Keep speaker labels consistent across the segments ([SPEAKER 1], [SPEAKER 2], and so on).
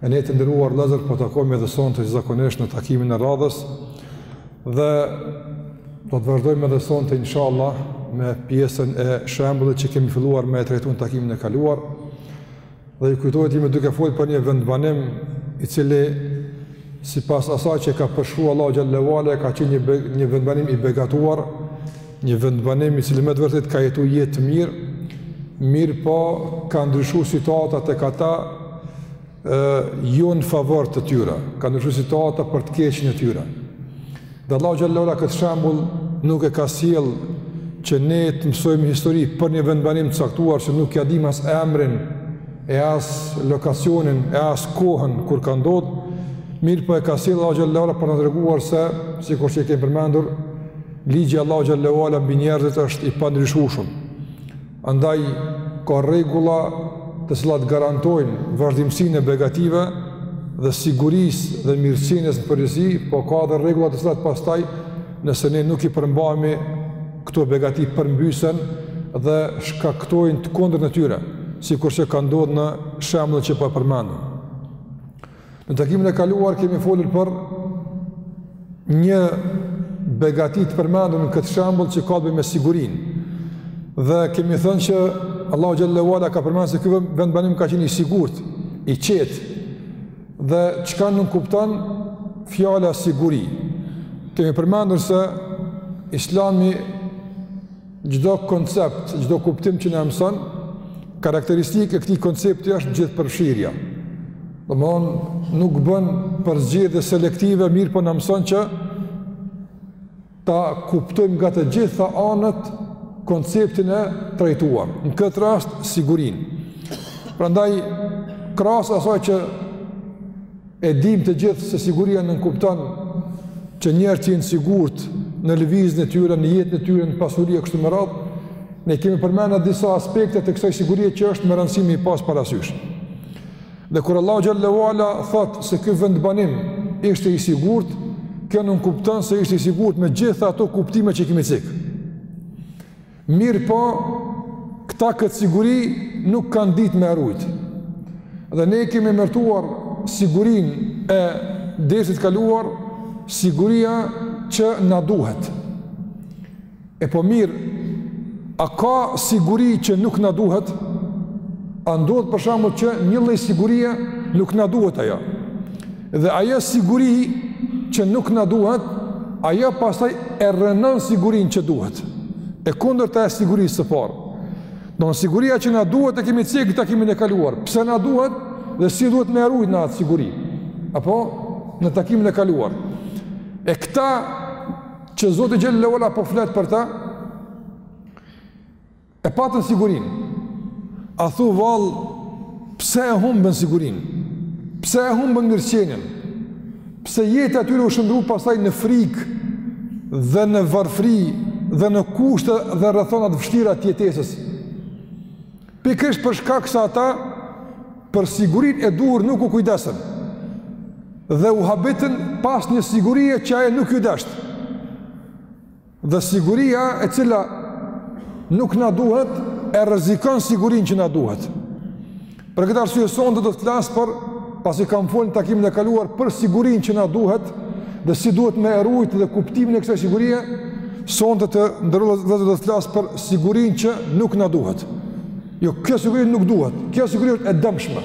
[SPEAKER 1] E neve të nderuar vëllezër po takohemi edhe sonte si zakonisht në takimin e radhës dhe do të vazhdojmë edhe sonte inshallah me pjesën e shembullit që kemi filluar me e trajtu në takimin e kaluar. Dhe ju kujtohet jemi duke fol për një vendbanim i cili sipas asaj që e ka përshkru Allahu xhallahu ala ka qenë një vendbanim i begatuar Një vendbanim i cili me të vërtet ka jetu jetë të mirë, mirëpo ka ndryshu situata tek ata e, jo në favor të tyra, ka ndryshu situata për të keqen e tyre. Dhe Allahu xhallahu ala këtë shembull nuk e ka sjell që ne të mësojmë histori për një vendbanim të caktuar që nuk ia dimë as emrin e as lokacionin e as kohën kur ka ndodhë, mirëpo e ka sjell Allahu xhallahu ala për të treguar se, sikur që i kemi përmendur, Ligji i Allahu xhallahu ala mbi njerëzit është i pandryshueshëm. Andaj ka rregulla të cilat garantojnë vazhdimësinë e begative dhe sigurisë dhe mirësisë në përgjithësi, po ka edhe rregulla të cilat pastaj nëse ne nuk i përmbahemi këto begati përmbysen dhe shkaktojnë të kundërtën e tyre, sikurse ka ndodhë në shembullin që po e përmendim. Në takimin e kaluar kemi folur për një begati të përmendur në këtë shembull që ka të bëjë me sigurinë. Dhe kemi thënë që Allahu xhallahu ala ka përmendur se ky vendbanim ka qenë i sigurt, i qetë. Dhe çka nënkupton fjala siguri. Kemi përmendur se Islami Çdo koncept, çdo kuptim që na mëson, karakteristikë e këtij koncepti është gjithëpërfshirja. Domethënë, nuk bën përzgjedhje selektive, mirëpo na mëson që ta kuptojmë nga të gjitha anët konceptin e trajtuar. Në këtë rast sigurinë. Prandaj krahas asaj që E dimë të gjithë se siguria nënkupton që njerëzit të jenë sigurt në lëvizjen e tyre, në jetën e tyre, në pasuri e kështu me radhë, ne kemi përmendur disa aspekte të kësaj sigurie që është me rëndësi me i pas parasysh. Dhe kur Allahu xhallahu ala thotë se ky vendbanim ishte i sigurt, kjo nënkupton se ishte i sigurt me gjitha ato kuptime që kemi cek. Mirëpo, këta këtë siguri nuk kanë ditë me e rujt. Dhe ne kemi emërtuar sigurinë e dersit kaluar, siguria që na duhet. E po mirë, a ka siguri që nuk na duhet? A ndodh për shembull që një lloj sigurie nuk na duhet ajo? Dhe ajo siguri që nuk na duhet, ajo pastaj e rrënon sigurinë që duhet. E kundërta e sigurisë së parë. Don siguria që na duhet e kemi cek takimin e kaluar. Pse na duhet dhe si duhet me e rujt ne atë siguri. Apo në takimin e kaluar. E këta që Zoti xhel-le ve ala po flet për ta, E patën sigurinë. A thu vallë, pse e humbën sigurinë? Pse e humbën mirëqenien? Pse jeta e tyre u shndërru pastaj në frikë dhe në varfri dhe në kushte dhe rrethana të vështira të jetesës? Pikërisht për shkak se ata për sigurinë e duhur nuk u kujdesën dhe u habitën pas një sigurie që ajo nuk iu desht. Dhe siguria e cila nuk na duhet e rrezikon sigurinë që na duhet. Për këtë arsye sonte do të flas për pasi kam fol në takimin e kaluar për sigurinë që na duhet dhe si duhet me e rujt dhe kuptimin e kësaj sigurie, sonte të nderuar do të flas për sigurinë që nuk na duhet. Jo, kjo siguri nuk duhet. Kjo siguri është e dëmshme.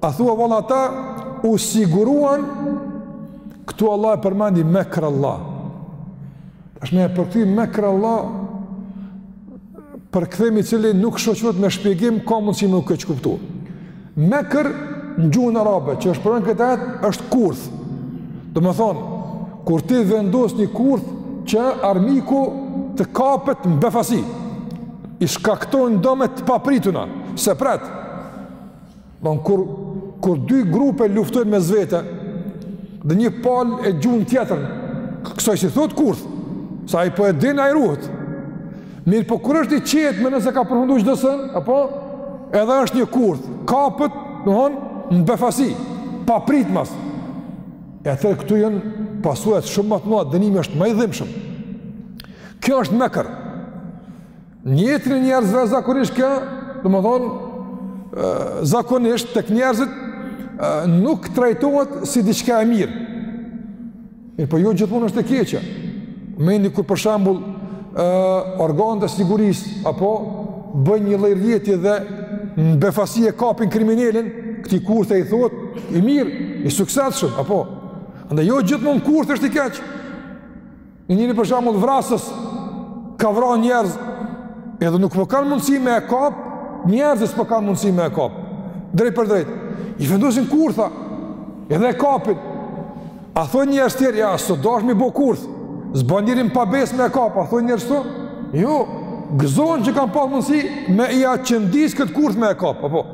[SPEAKER 1] A thua vallë ata u siguruan këtu Allahu e përmendi mekr Allah. Tash me e përkthy mekr Allah përkthimi i cili nuk shoqërohet me shpjegim ka mundësi me u keqkuptu. Mekër në gjuhën arabe që është përmend në këtë ajet është kurth. Domethonë, kur ti vendos një kurth që armiku të kapet në befasi, i shkakton dome të papritura, s'e pret. Don kur kur dy grupe luftojnë mes vete dhe një palë e gjun tjetrën, kësaj s'i thohet kurth, se ai po e din, ai ruhet. Mirëpo kur është i qetë menon se ka përfundu çdo sen, apo edhe është një kurth, kapet, domethon, në befasi, papritmas. E atëherë këtu janë pasojat shumë më të mëdha, dënimi është më i dhimbshëm. Kjo është mekër. Në jetën e njerëzve zakonisht ka, domethonë, zakonisht tek njerëzit nuk trajtohet si diçka e mirë. Mirëpo jo gjithmonë është e keqe. E dini kur për shembull organet e sigurisë, apo bëjnë një lloj rrjeti dhe në befasi e kapin kriminelin, këtij kurthi i thohet, i mirë, i suksesshëm, apo. Andaj jo gjithmonë kurthi është i keq. Një njeri për shembull vrasës ka vra njerëz edhe nuk po kanë mundësi me e kap, njerëzit s'po kanë mundësi me e kap. Drejtpërdrejt. I vendosin kurtha. Edhe e kapin. A thonë njerëz tjerë, ja, s'u dash me i bo kurth. S'bën njerin pabesë me e kap, a thonë njerëz të? Jo. Gëzohen që kanë pas mundësi me ia qëndis këtë kurth me e kap, apo?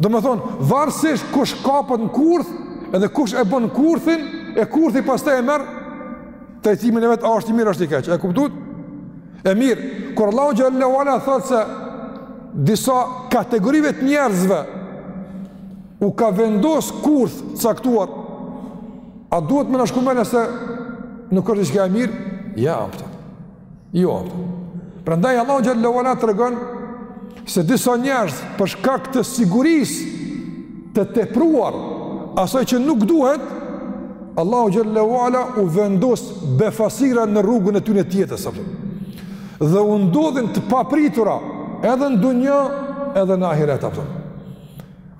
[SPEAKER 1] Domethënë, varësisht kush kapet në kurth, edhe kush e bën kurthin, e kurthi pastaj e merr, Trajtimin e vet a është i mirë a është i keq. E kuptuat? E mirë, kur Allahu xhallahu ala thotë se disa kategorive të njerëzve u ka vendos kurth caktuar, a duhet me na shku mendja se nuk është diçka e mirë? Ja, apëtë. Jo. Prandaj Allahu xhallahu ala tregon se disa njerëz për shkak të sigurisë të tepruar asaj që nuk duhet, Allahu xhallahu ala u vendos befasira në rrugën e tyre të jetës apo. Dhe u ndodhin të papritura edhe në dunja edhe në ahiret apo.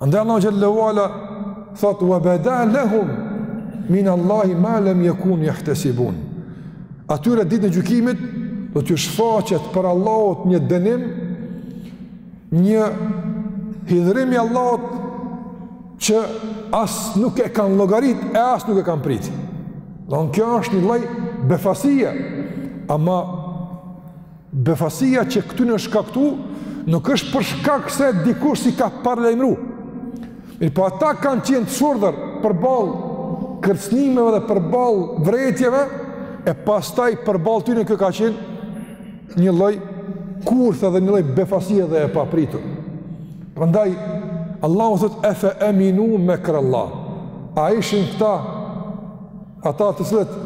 [SPEAKER 1] Andaj Allahu xhallahu ala thot wa bada lahum min Allahi ma lam yakunu yahtasibun. Atyre ditën e gjykimit do t'ju shfaqet prej Allahut një dënim, një hidhrim i Allahut që as nuk e kanë llogarit e as nuk e kanë prit. Don kjo është një lloj befasie. Ama Befasia që këtyne u shkaktu, nuk është për shkak se dikush s'i ka paralajmëru. Mirëpo ata kanë qenë të shurdhër përballë kërcënimeve dhe përballë vërejtjeve, e pastaj përballë tyne kjo ka qenë një lloj kurthi edhe një lloj befasie edhe e papritur. Prandaj, Allahu thotë, efe eminu mekr Allah. A ishin këta Ata të cilët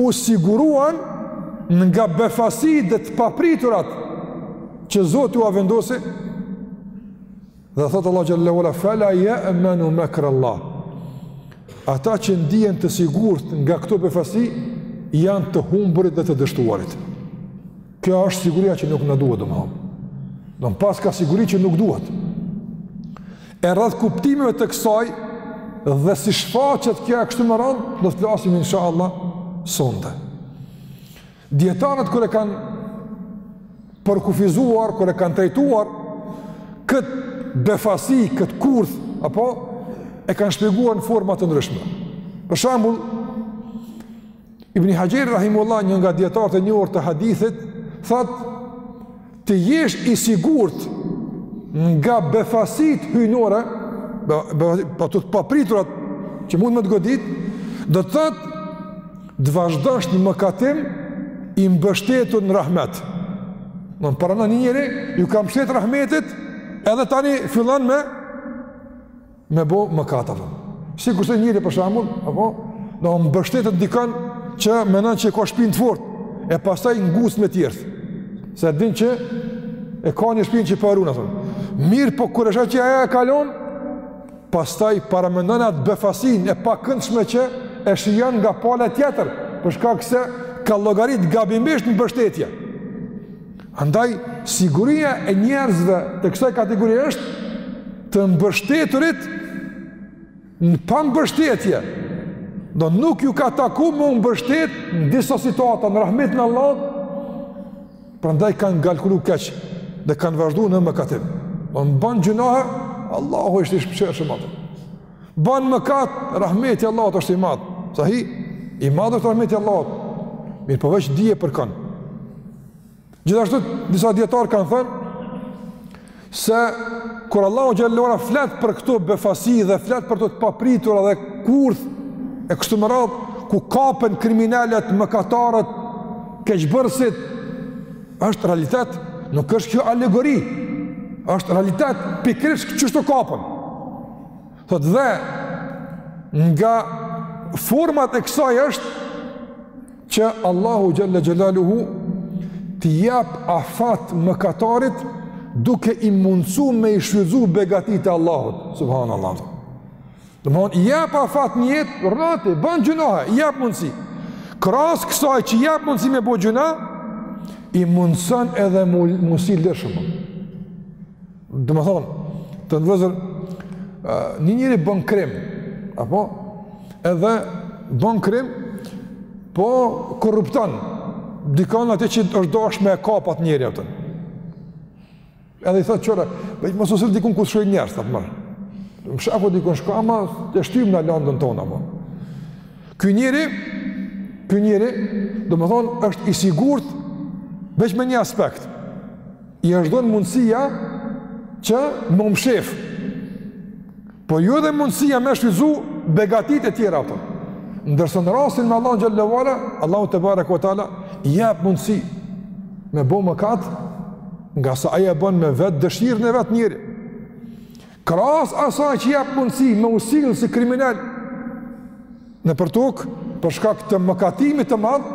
[SPEAKER 1] u siguruan nga befasitë dhe të papriturat që Zoti ua vendosi dhe thotë Allah xhallahu ala fala yamanu makr Allah ata që ndihen të sigurt nga këto befasi janë të humburit dhe të dështuarit kjo është siguria që nuk na duhet domthon don paska siguri që nuk duhet E rreth kuptimeve të kësaj dhe si shfaqet kjo e kështu me radhë, do të flasim inshallah sonte. Dietarët kur e kanë përkufizuar, kur e kanë trajtuar kët befasi, kët kurth, apo e kanë shpjeguar në forma të ndryshme. Për shembull, Ibn Hajeri rahimehullah, një nga dijetarët e njohur të hadithit, thot, të jesh i sigurt nga befasitë hyjnore, pa po, po, të të papriturat që mund me të godit, do të thotë, të vazhdosh në mëkatim, i mbështetur në rahmet. Paramendo një njeri, ju ka mshtet rahmetit, edhe tani fillon me me bo mëkat apo. Sikurse njeri për shembull, apo do mbështetet te dikush që mendon që ka shpinë të fortë e pastaj nguc me tjerë. Se e din që e ka një shpinë që po e run atë. Mirëpo kur është që ajo e kalon, pastaj paramendo atë befasinë e pakëndshme që e shijon nga pala tjetër, për shkak se ka llogarit gabimisht mbështetjen. Prandaj, siguria e njerëzve të kësaj kategorie është të mbështeturit në pambështetje. Do nuk ju ka taku me u mbështet në disa situata në rahmetin e Allahut, prandaj kanë kalkulu keq dhe kanë vazhdu në mëkatim. Domethënë ban gjynahe, Allahu është i shpëqerë shumë atëm. Ban mëkat, rahmeti i Allahut është i madh. Sahi, i madh është rahmeti i Allahut. Mirëpo veç dije për kan. Gjithashtu disa dijetarë kanë thënë se kur Allahu xhelle ve ala flet për këto befasi dhe flet për këto të papritura dhe kurth e kështu me radhë ku kapen kriminelët, mëkatarët, keqbërësit është realitet, nuk është kjo alegori. Është realitet pikërisht qështu kapen. Thotë dhe nga format e kësaj është që Allahu xhelle xhelaluhu t'i jap afat mëkatarit duke i mundësu me i shfrytëzu begatitë e Allahut, subhanallah. Domethënë, i jep afat një jetë, rrnon ti, bën gjynahe, i jep mundësi. Krahas kësaj që i jep mundësi me bo gjynah, i mundëson edhe mundësi lëshëmë. Domethënë, të nderuar vëllezër, një njeri bën krim, apo, edhe bën krim, po korrupton, dikon atë që është dasht me e kap atë njeri, atë. Edhe i thotë qëra, veç mos u sill dikun ku të shohin njerëz, atë mërë. Mshefu dikun, s'ka, ama e shtymë na landën tonë, apo. Ky njeri, ky njeri, domethënë, është i sigurët, veç me një aspekt, i është dhënë mundësia që me u mshef, po jo edhe mundësia me shfrytëzu begatitë e tjera apo. Ndërsa në rastin me Allahun xhelle ve ala, Allahu tebareke ve teala, i jep mundësi me bo mëkat, ngase ai e bën me vetëdëshirën e vet njeri. Krahas asaj që jep mundësi me u sill si kriminal nëpër tokë për shkak të mëkatimit të madh,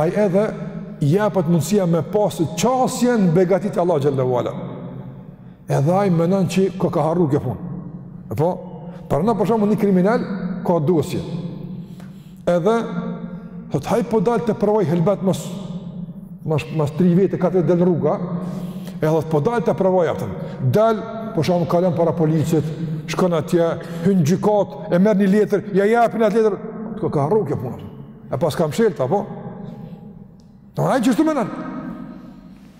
[SPEAKER 1] ai edhe jepet mundësia me pas qasje në begatitë e Allah xhele ue ala. Edhe ai menon që ka ka harru kjo punë. Apo, paramno për shembull një kriminal ka dosje. Edhe thot hajt po dal ta provoj helbet mas mas mas tri vjete katër del rruga. E thot po dal ta provoj, apton. Dal, për shembull kalon para policit, shkon atje, hyn gjykat, e merr një letër, ja japin atë letër, ka harru kjo punë. E paskam shëlt apo? Ai qashtu menon,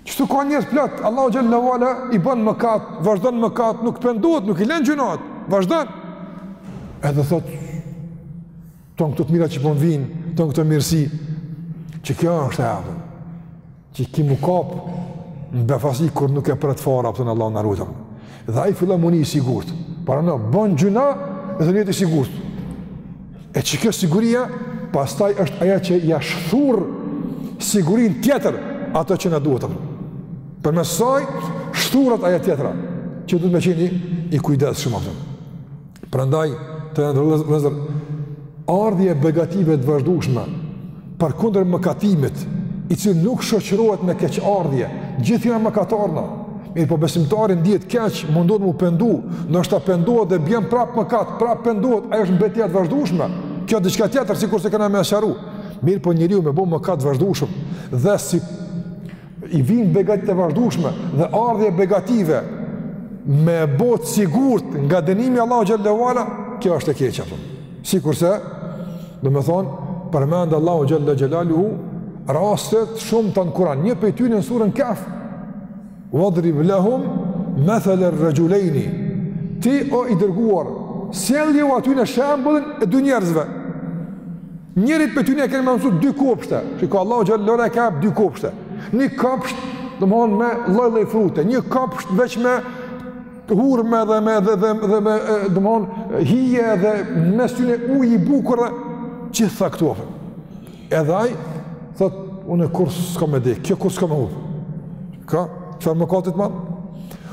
[SPEAKER 1] qashtu ka njerëz plot, Allahu xhele ue ala i bën mëkat, vazhdon mëkat, nuk pendohet, nuk i len gjynahet, vazhdon. Edhe thotë, tonë këto të mira që po m'vijnë, tonë këto mirësi, që kjo është e adhën, që ki mu kapë, në befasi kur nuk e pret fare, apton, Allahu na rujt. Dhe ai fillon mu ni i sigurt. Paramno bën gjynah dhe nihet i sigurt. E që kjo siguria, pastaj është aja që ja shthur sigurinë tjetër ato që na duhet. Përmes saj, shthuret aja tjetra, që duhet me qenë i kujdesshëm, apton. Prandaj, të nderuar vëllezër, ardhja e begative të vazhdushme, përkundër mëkatimit, i cili nuk shoqërohet me keqardhje, gjithë jena mëkatarna, mirëpo besimtari ndihet keq, mundohet mu pendu, ndoshta pendohet dhe bjen prap mëkat, prap pendohet, ajo është betejë e vazhdushme, kjo është diçka tjetër, sikurse kena me e sqaru, mirëpo njeriu me bo mëkat vazhdushëm, dhe si I vijnë begati të vazhdueshme dhe ardhja e begative me bo t'sigurt nga dënimi i Allahut xhele ue ala, kjo është e keqja, apo. Sikurse, domethonë, përmend Allahu xhele xhelaluhu raste të shumta në Kur'an, një prej tyre në suren Kehf. Wadrib lahum mathalan rajulayni. Ti o i dërguar, sjellju atyne shembullin e dy njerëzve. Njërit prej tyne ja kemi mundësu dy kopshte, shiqo Allahu xhele ue ala e ka dy kopshte. Një kopsht, domethonë me lloj-lloj frute, një kopsht veç me hurme dhe me, dhe, dhe, dhe me, domethonë, hije dhe mes tyne ujë i bukur dhe, gjithë këto ofë. Edhe ai thot, unë e kurrë s'kam me dek, kjo kurrë s'ka me hup. Ka, çfarë mëkati t'madh?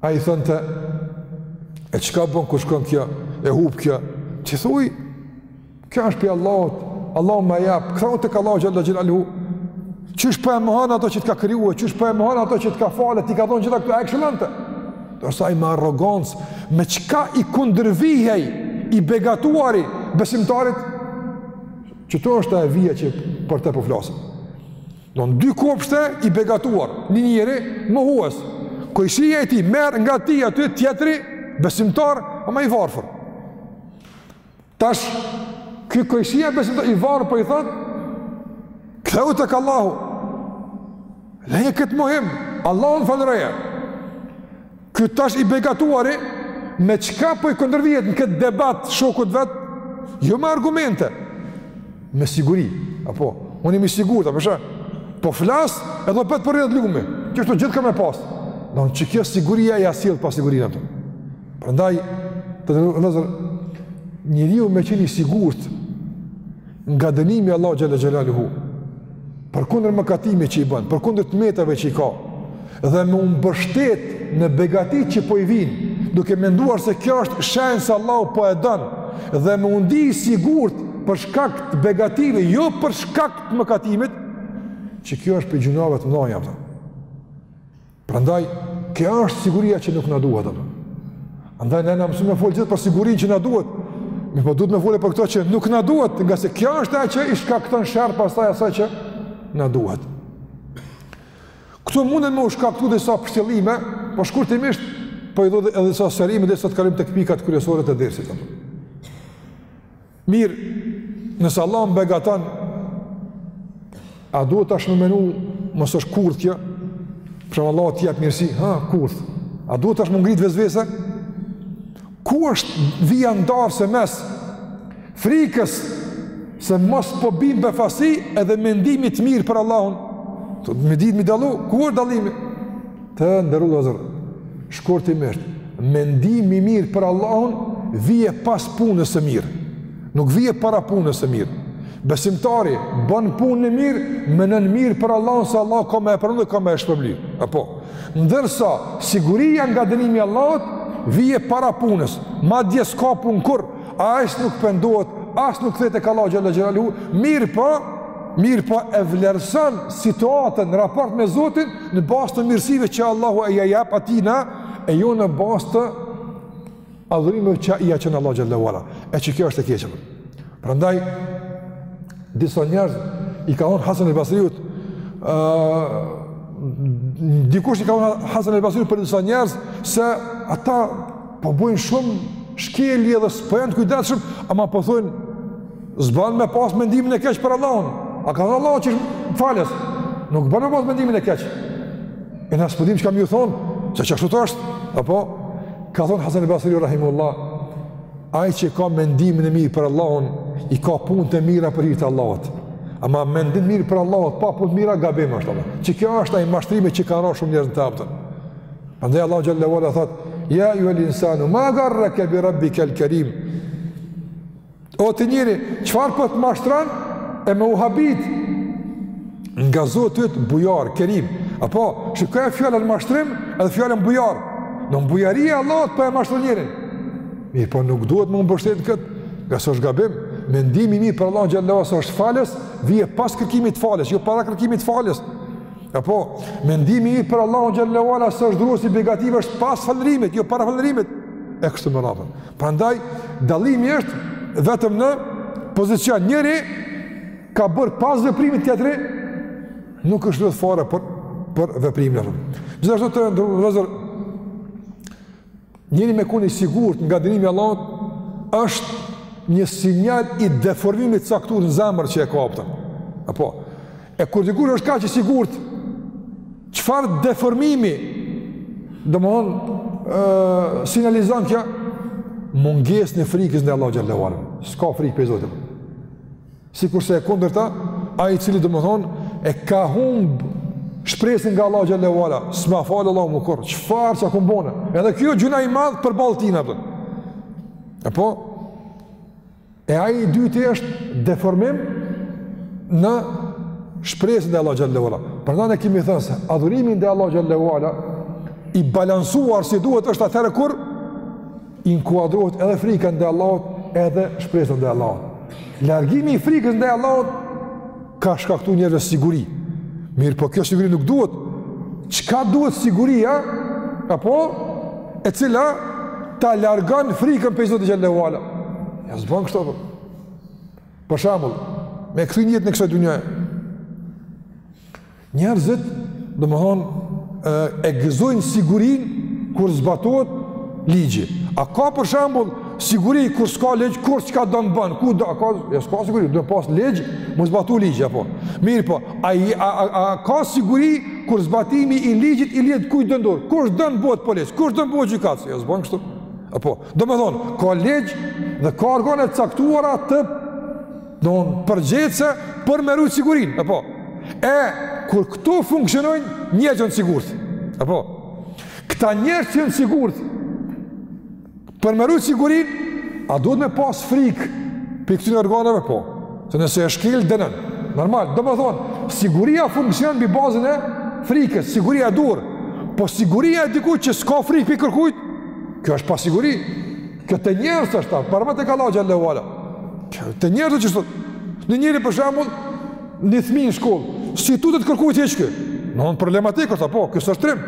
[SPEAKER 1] Ai i thonte, e çka bën kur shkon kjo, e hup kjo, ti thuj, kjo është prej Allahut, Allahu ma jep, kthehu tek Allahu xhele xhelaluhu, qysh po e mohon ato që të ka kriju, qysh po e mohon ato që të ka fal, t'i ka dhonë gjitha këto, e këshillonte, ndërsa ai me arrogancë, me çka i kundërvihej, i begatuari, besimtarit, që këtu është vija që për te po flasim. Do në dy kopshte i begatuar, një njeri, mohues. Kojshia e tij, merr nga tij aty, tjetri, besimtar, ama i varfër. Tash, ky kojshia besimtar, i varfër po i thotë, kthehu tek Allahu, leje këtë mohim, Allahu na faltë, leje. Ky tash i begatuari, me çka po i kundërvihet në këtë debat shokut vetë, jo me argumente, me siguri, apo, unë jam i sigurt, pasha, po flas, edhe bet po rrjedh lumi, kështu gjithë ka me pasë, në unë që kjo siguria ia sjell pasigurinë atë. Prandaj, të nderuar, njeriu me qenë i sigurt, Nga dënimi i Allahut xhel-le xhelaluhu, përkundër mëkatimit që i bën, përkundër të metave që i ka, dhe me u mbështet në begatitë që po i vijnë, duke menduar se kjo është shenjë se Allahu po e don, dhe me u ndi i sigurt për shkak të begative, jo për shkak të mëkatimit, që kjo është prej gjynahve të mëdha, apo. Prandaj, kjo është siguria që nuk na duhet apo. Andaj ne jena mësu me fol gjithë për sigurinë që na duhet. Mirëpo duhet me fol edhe për këtë që nuk na duhet, ngase kjo është ajo që i shkakton sherr pastaj asaj që na duhet. Këtu munden me u shkaktu disa pështjellime, po shkurtimisht, po i dhe disa sqarime derisa të kalojmë tek pikat kryesore të dersit. Mirë, nëse Allahu më begatan, a duhet tash me menu, mos është kurth kjo, për shembull Allahu të jep mirësi, ha, kurth, a duhet tash m'u ngrit vezvese? Ku është vija ndarëse mes frikës se mos po bim befasi edhe mendimit të mirë për Allahun? Me dit m'i dallu, ku është dallimi? Të nderuar vëllezër, shkurtimisht, mendim i mirë për Allahun vjen pas punës së mirë. Nuk vjen para punës së mirë. Besimtari bën punën e mirë, mendon mirë për Allahun se Allahu ka me e pranu dhe ka me e shpërbly. Apo, ndërsa siguria nga dënimi i Allahut vjen para punës. Madje s'ka punë kurrë, As nuk pendohet, as nuk kthehet tek Allahu xhel-le xhelaluhu, mirëpo, mirëpo e vlerëson situatën në raport me Zotin në bazë të mirësive që Allahu ia jep atijna, e jo në bazë të adhurimeve që ia çon Allahut xhel-le ue ala, e që kjo është e keqe. Prandaj, disa njerëz i ka thonë Hasan el Basriut, uh, dikush i ka thonë Hasan el Basriut për disa njerëz, se ata po bojnë shumë shkelje edhe s'po janë të kujdesshëm, ama po thonë, s'ban me pas mendimin e keq për Allahun, a ka thënë Allahu që është falës, nuk ban me pas mendimin e keq, e na s'po dim çka me ju thonë, se ashtu është, apo, ka thonë Hasan el Basri, rahimehullah, ai që ka mendimin e mirë për Allahun, i ka punët e mira për hir të Allahut, ama mendim i mirë për Allahun, pa punë të mira, gabim është, e kjo është ai mashtrimi që kanë ra shumë njerëz në të a kuptoni, Prandaj Allahu xhelle ve ala thot: "Ya ayyuhal insanu ma gharraka bi rabbikal karim." O ti njeri, çfarë po të mashtron e me u habit nga Zoti yt bujar, kerim. Apo, shikoje fjalën mashtrim edhe fjalën bujar. Domethënë bujaria e Allahut po e mashtron njerin. Mirëpo nuk duhet me u mbështet këtu, ngase është gabim. Mendimi i mirë për Allahun xhelle ve ala se është falës, vjen pas kërkimit të faljes, jo para kërkimit të faljes. Apo, mendimi i mirë për Allahun xhelle ve ala se është dhurues i begative është pas falënderimit, jo para falënderimit. E kështu me radhë. Prandaj dallimi është vetëm në pozicion njëri ka bërë pas veprimit tjetri nuk është lidh fare për për veprimin e tij. Gjithashtu të nderuar Njeri me kon i sigurt nga dënimi i Allahut është një sinjal i deformimit të caktuar në zemër që e ka, a kuptoni. Apo, e kur dikush është kaq i sigurt, çfarë deformimi, domethonë, sinjalizon kjo, mungesën e frikës ndaj Allahut xhelle ve ala. S'ka frikë prej Zotit. Sikurse e kundërta, ai i cili domethën e ka humb shpresën nga Allahu xhelle ve ala, s'ma fal Allahu më kurrë. Çfarë çka kum bo? Edhe kjo është gjynah i madh përballë tina, a kuptoni. Apo e ai i dyti është deformim në shpresën ndaj Allahut xhelle ve ala. Prandaj ne kemi thënë se adhurimi ndaj Allahut xhelle ve ala i balancuar si duhet është atëherë kur inkuadrohet edhe frika ndaj Allahut, edhe shpresa ndaj Allahut. Largimi i frikës ndaj Allahut ka shkaktu njerëzve siguri. Mirëpo kjo siguri nuk duhet. Çka duhet siguria? Apo e cila ta largon frikën prej Zotit xhelle ve ala? Jo s'bon kështu. Po. Për shembull, me u kthy në jetën e kësaj dunjaje. Njerëzit, domethonë, e gëzojnë sigurinë kur zbatohet ligji. A ka për shembull siguri kur s'ka ligj, kush çka don bon, ku don, a ka, jo s'ka siguri, do me pas ligj, me u zbatu ligji, apo. Mirëpo, a, a, a, a ka siguri kur zbatimi i ligjit i lihet kujtdo n'dorë, kush don bohet polic, kush don bohet gjykatës, jo s'bon kështu. Apo, domethonë, ka ligj dhe ka organet e caktuara të Jonë përgjegjëse për me rujtë sigurinë, apo. E, kur këto funksionojnë, njerëzt jonë t'sigurt, apo. Këta njerëz jonë t'sigurt, për me rujtë sigurinë, a duhet me pas frikë pi këtyne organeve, po. Se nëse e shkel, dënon. Normal, domethonë, siguria funksionon mbi bazën e frikës, siguria e durë. Po siguria e dikujt që s'ka frikë pi kërkujt, kjo është pasiguri. Kjo te njerëzit është ta, paramendo tek Allah xhelle ue ala. Kjo te njerëzit që sot. Një njeri për shembull, një fmi në shkollë, s'i tutet kërkujt hiç ky? Në hëndë problematik është, apo, kjo s'është trim.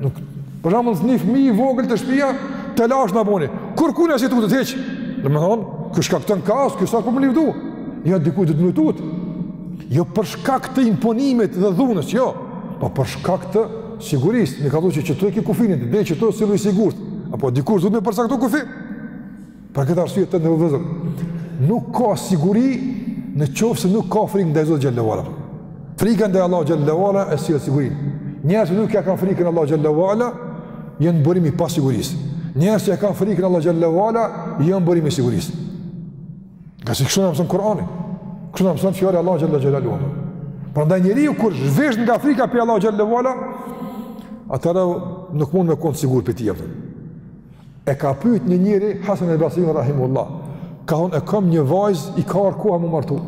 [SPEAKER 1] Nuk, për shembull, një fmi i vogël te shpia, telashe na boni. Kërkujna s'i tutet hiç? Domethonë, kjo shkakton kaos, kjo s'osht për m'u livdu. Ja, dikujt duhet m'u tut. Jo për shkak të imponimit dhe dhunës, jo. Po për shkak të Sigurisë, me kallzu që qetu e ki kufinin, dhe qetu sillu i sigurt. Apo, dikush duhet me përcaktu kufi? Për këtë arsye të në vllezër, nuk ka siguri në qoftë se nuk ka frikë ndaj Zotit xhelle ue ala. Frika ndaj Allah xhelle ue ala e sjell sigurinë. Njerëz që nuk ja kanë frikën Allah xhelle ue ala, janë burim i pasigurisë. Njerëz që ja kanë frikën Allah xhelle ue ala, janë burim i sigurisë. Ngase kështu na mëson Kurani, kështu na mëson fjala e Allah xhelle xhelaluhu. Prandaj njeriu kur zhvishet nga frika pi Allah xhelle ue ala, atëherë nuk mund me konë sigurt pi tij hepten. E ka pyt një njeri, Hasan el Basriun rahimehullah, ka thonë e kam një vajzë i ka ardh koha m'u martu.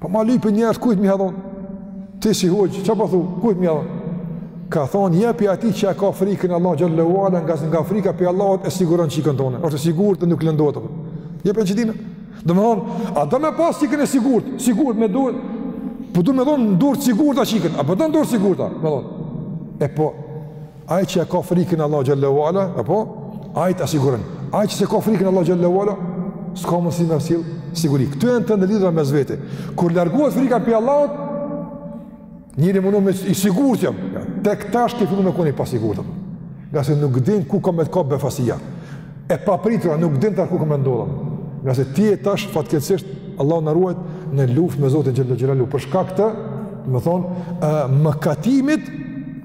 [SPEAKER 1] Po ma lypin njerëzt, kujt m'ja dhon? Ti si hoxhë, ça po thu, kujt m'ja dhon? Ka thonë, jepja atij që e ka frikën Allah xhelle ue ala, nga, nga frika pi Allahut e siguron çikën tonde. Është e sigurt e nuk lëndohet. Jepi në që dina. Domethonë, a do me pas çikën e sigurt, sigurt me duhet, po du me dhon në durë t'sigurta çikën, apo do në durë t'sigurta me dhon. E po, Ai që e ka frikën Allah xhelle ue ala, apo ai ta siguron. Ai që s'e ka frikën Allah xhelle ue ala, s'ka mundësi me sill siguri. Këto janë të ndërlidhura mes veti. Kur largohet frika pi Allahut, njeri mendon i sigurt jam. Tek tash ti fillon me konë i pasigurt. Ngase nuk din ku ka me të kap befasia. E papritura, nuk din ti ku ka me ndodh. Ngase ti je tash fatkeqsisht, Allah na ruajt në luftë me Zotin xhelle xhelaluhu. Për shkak të, domethonë, mëkatimit,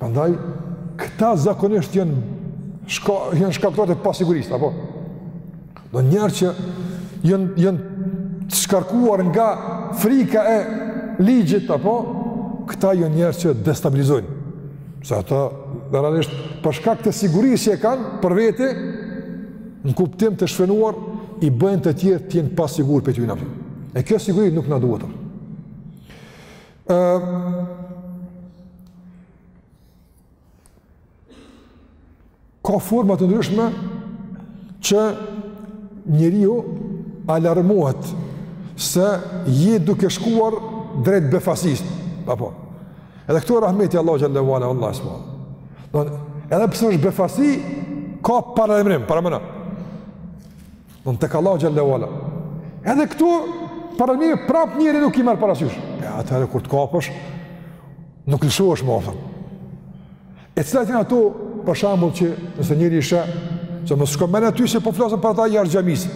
[SPEAKER 1] Prandaj, këta zakonisht janë shka, janë shkaktarë të pasigurisë, apo? Do njerëz që janë, janë shkarkuar nga frika e ligjit, apo? Këta janë njerëz që destabilizojnë. Se ata, realisht, për shkak të sigurisë që e kanë, për vete, në kuptim të shfrenuar, i bëjnë të tjerët të jenë pasigurt prej tyne. E kjo siguri nuk na duhet. ka forma të ndryshme që njeriu alarmohet se je duke shkuar drejt befasisë. Apo. Edhe këtu rahmeti i Allahut xhel-le ue ala Allahu subhanehu. Do edhe pse është befasi ka paralajmërim, parameno. Don të ka Allahu xhel-le ue ala. Edhe këtu, paralajmërime, prap njeri nuk i merr parasysh. E atëherë, kur të kapesh, nuk lëshohesh më, a kupton. E cilat janë ato, për shembull që, nëse njeri i sheh, se mos t'shkon menja ty se po flasim për ata jashtë xhamisë.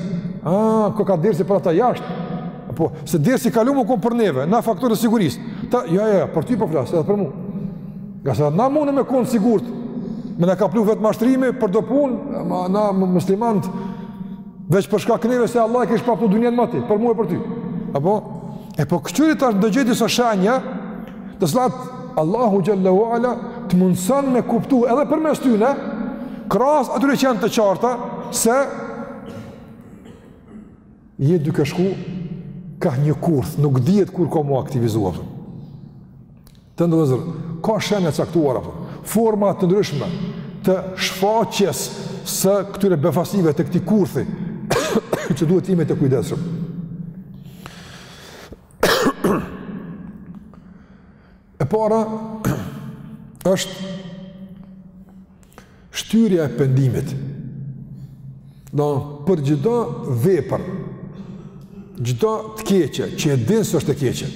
[SPEAKER 1] A, konka dersi për ata jashtë. Apo, se dersi kalu mu kon për neve, na faktorë sigurisë. Jo, jo, jo, për ty po flas, edhe për mu. Ngase na mune me kon sigurt, me na kaplu vetëmashtrimi për do punë, ma na muslimant, veç për shkak neve se Allah e kish pa plu dunjen ma ti, për mu e për ty. Apo? E po kqyri tash dëgjoji disa shenja, të cilat Allahu xhel-le ue ala të mundëson me kuptu edhe përmes tyne, krahas atyre që janë të qarta, se je duke shku kah një kurth, nuk dihet kur ka mu aktivizu, a kupton. Të nderuar vëllezër, ka shenja të caktuara, apo, forma të ndryshme të shfaqjes së këtyre befasive të këtij kurthi, që duhet t'jemi të kujdesshëm. e para, është Shtyrja e pendimit. Do për çdo vepër, çdo të keqe që e din se është e keqe.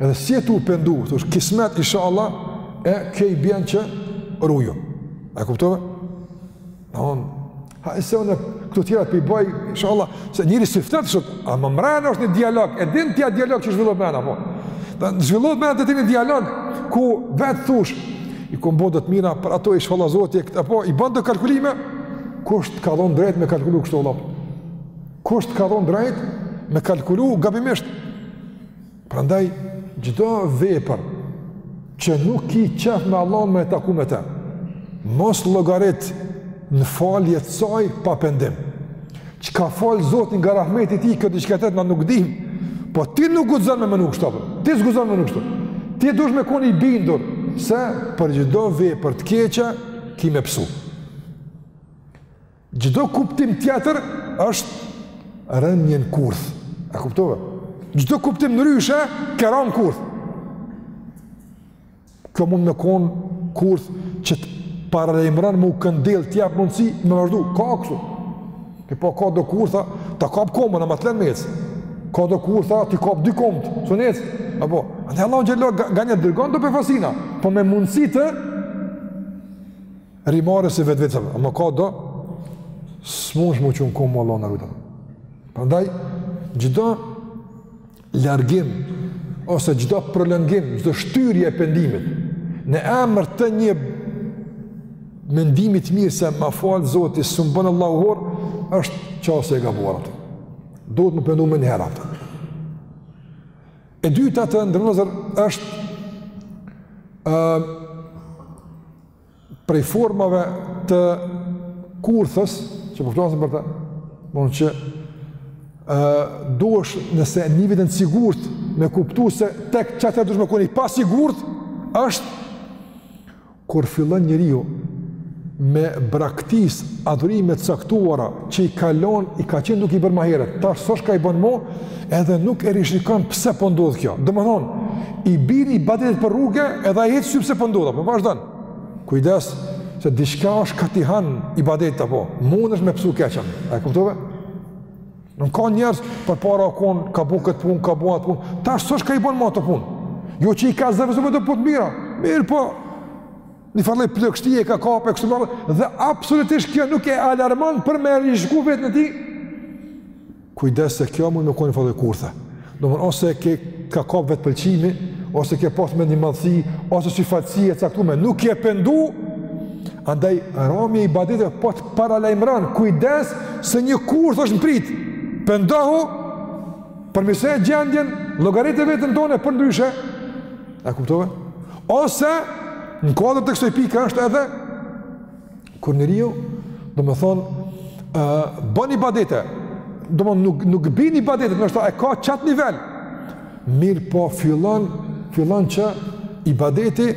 [SPEAKER 1] Edhe s'je tu u pendu, thush kismet inshallah e kjo i bjen që ruju. A kuptove? Don Hajt se unë këto tjerat po i baj, ishalla, se njeri s'i flet shumë, ama mrena është një dialog, e din ti atë dialog që zhvillohet mrena, po. Dhe zhvillohet mrena te ti një dialog, ku vetë thush, i kom bo do të mira, për ato ishalla Zoti, këtë, po, i bon do kalkulime, kush t'ka dhonë drejt me kalkulu kështu, vlla? Kush t'ka dhonë drejt me kalkulu gabimisht? Prandaj çdo vepër që nuk ki qef me Allahun me u taku me të, mos llogarit në falje të saj pa pendim. Çka fal Zoti nga rahmeti i tij, kjo diçka tjetër, na nuk dim, po ti nuk guxon me menu kshtu, apo, ti s'guxon me menu kshtu, apo, ti dush me kon i bindur, se për çdo vepër të keqe, ki me pësu. Çdo kuptim tjetër është rënje në kurth. A e kuptove? Çdo kuptim ndryshe ke ra n'kurth. Kjo mund me kon kurth që të paralajmëron me u këndell të jap mundsi me vazhdu. Ka kështu. Ti po ka do kurtha, ta kap komën ama t'len me ecë. Ka do kurtha, t'i kap dy komët, s'un ec. Apo, ani Allahu xhel-le ue ala, nganjëherë dërgon do befasina, po me mundësi të rimarrjes së vetvetes, ama ka do, s'munesh me u çu në komë Allahu na ruajtë. Prandaj, çdo largim, ose çdo prolongim, çdo shtyrje e pendimit, në emër të një mendimi të mirë se ma fal Zoti, s'më bën Allahu hor, është qasje e gabuar atë. Duhet m'u pendu menjëherë atë. E dyta të nderuar vëllezër është uh, prej formave të kurthës, që po flasim për të, domethon që duhesh nëse e nin veten sigurt me kuptu se tek qata duhet me kon i pasigurt është kur fillon njeriu me braktis adhurime të caktuara që i kalon i ka qenë duke i bërë më herët tash s'është ka i bën më Edhe nuk e rishikon pse po ndodh kjo. Domthon, i bin ibadetet për rrugë, edhe ai ecë pse po ndodh, po vazhdon. Kujdes, se diçka është ka t'i han ibadetet apo. Mundesh me psu keq. A e kuptove? Nuk ka njerëz përpara kon ka bu kët pun, ka bu atë pun. Tash s'është ka i bën më atë pun. Jo që i ka zëvendësu me do punë t'mira. Mirëpo, një farë lloj plogështie e ka kap, kështu marrë, dhe absolutisht kjo nuk e alarmon për me rishku veten e tij, Kujdes se kjo mund me kon farë lloj kurthe. Domethon ose ke, t'ka kap vetëpëlqimi, ose ke pas mendjemadhësi, ose si fatësi e caktume, nuk je pendu, andaj ramja e ibadeteve po të paralajmëron, kujdes se një kurth është në pritë, pendohu, përmirësoje gjendjen, llogarite veten tone përndryshe, a e kuptove? Ose, në kuadër të kësoj pike është edhe, Kur njeriu, domethonë, ë uh, bën ibadete, domethonë nuk nuk bin ibadetet, ndoshta e ka qat nivel. Mirëpo fillon, fillon që ibadeti ë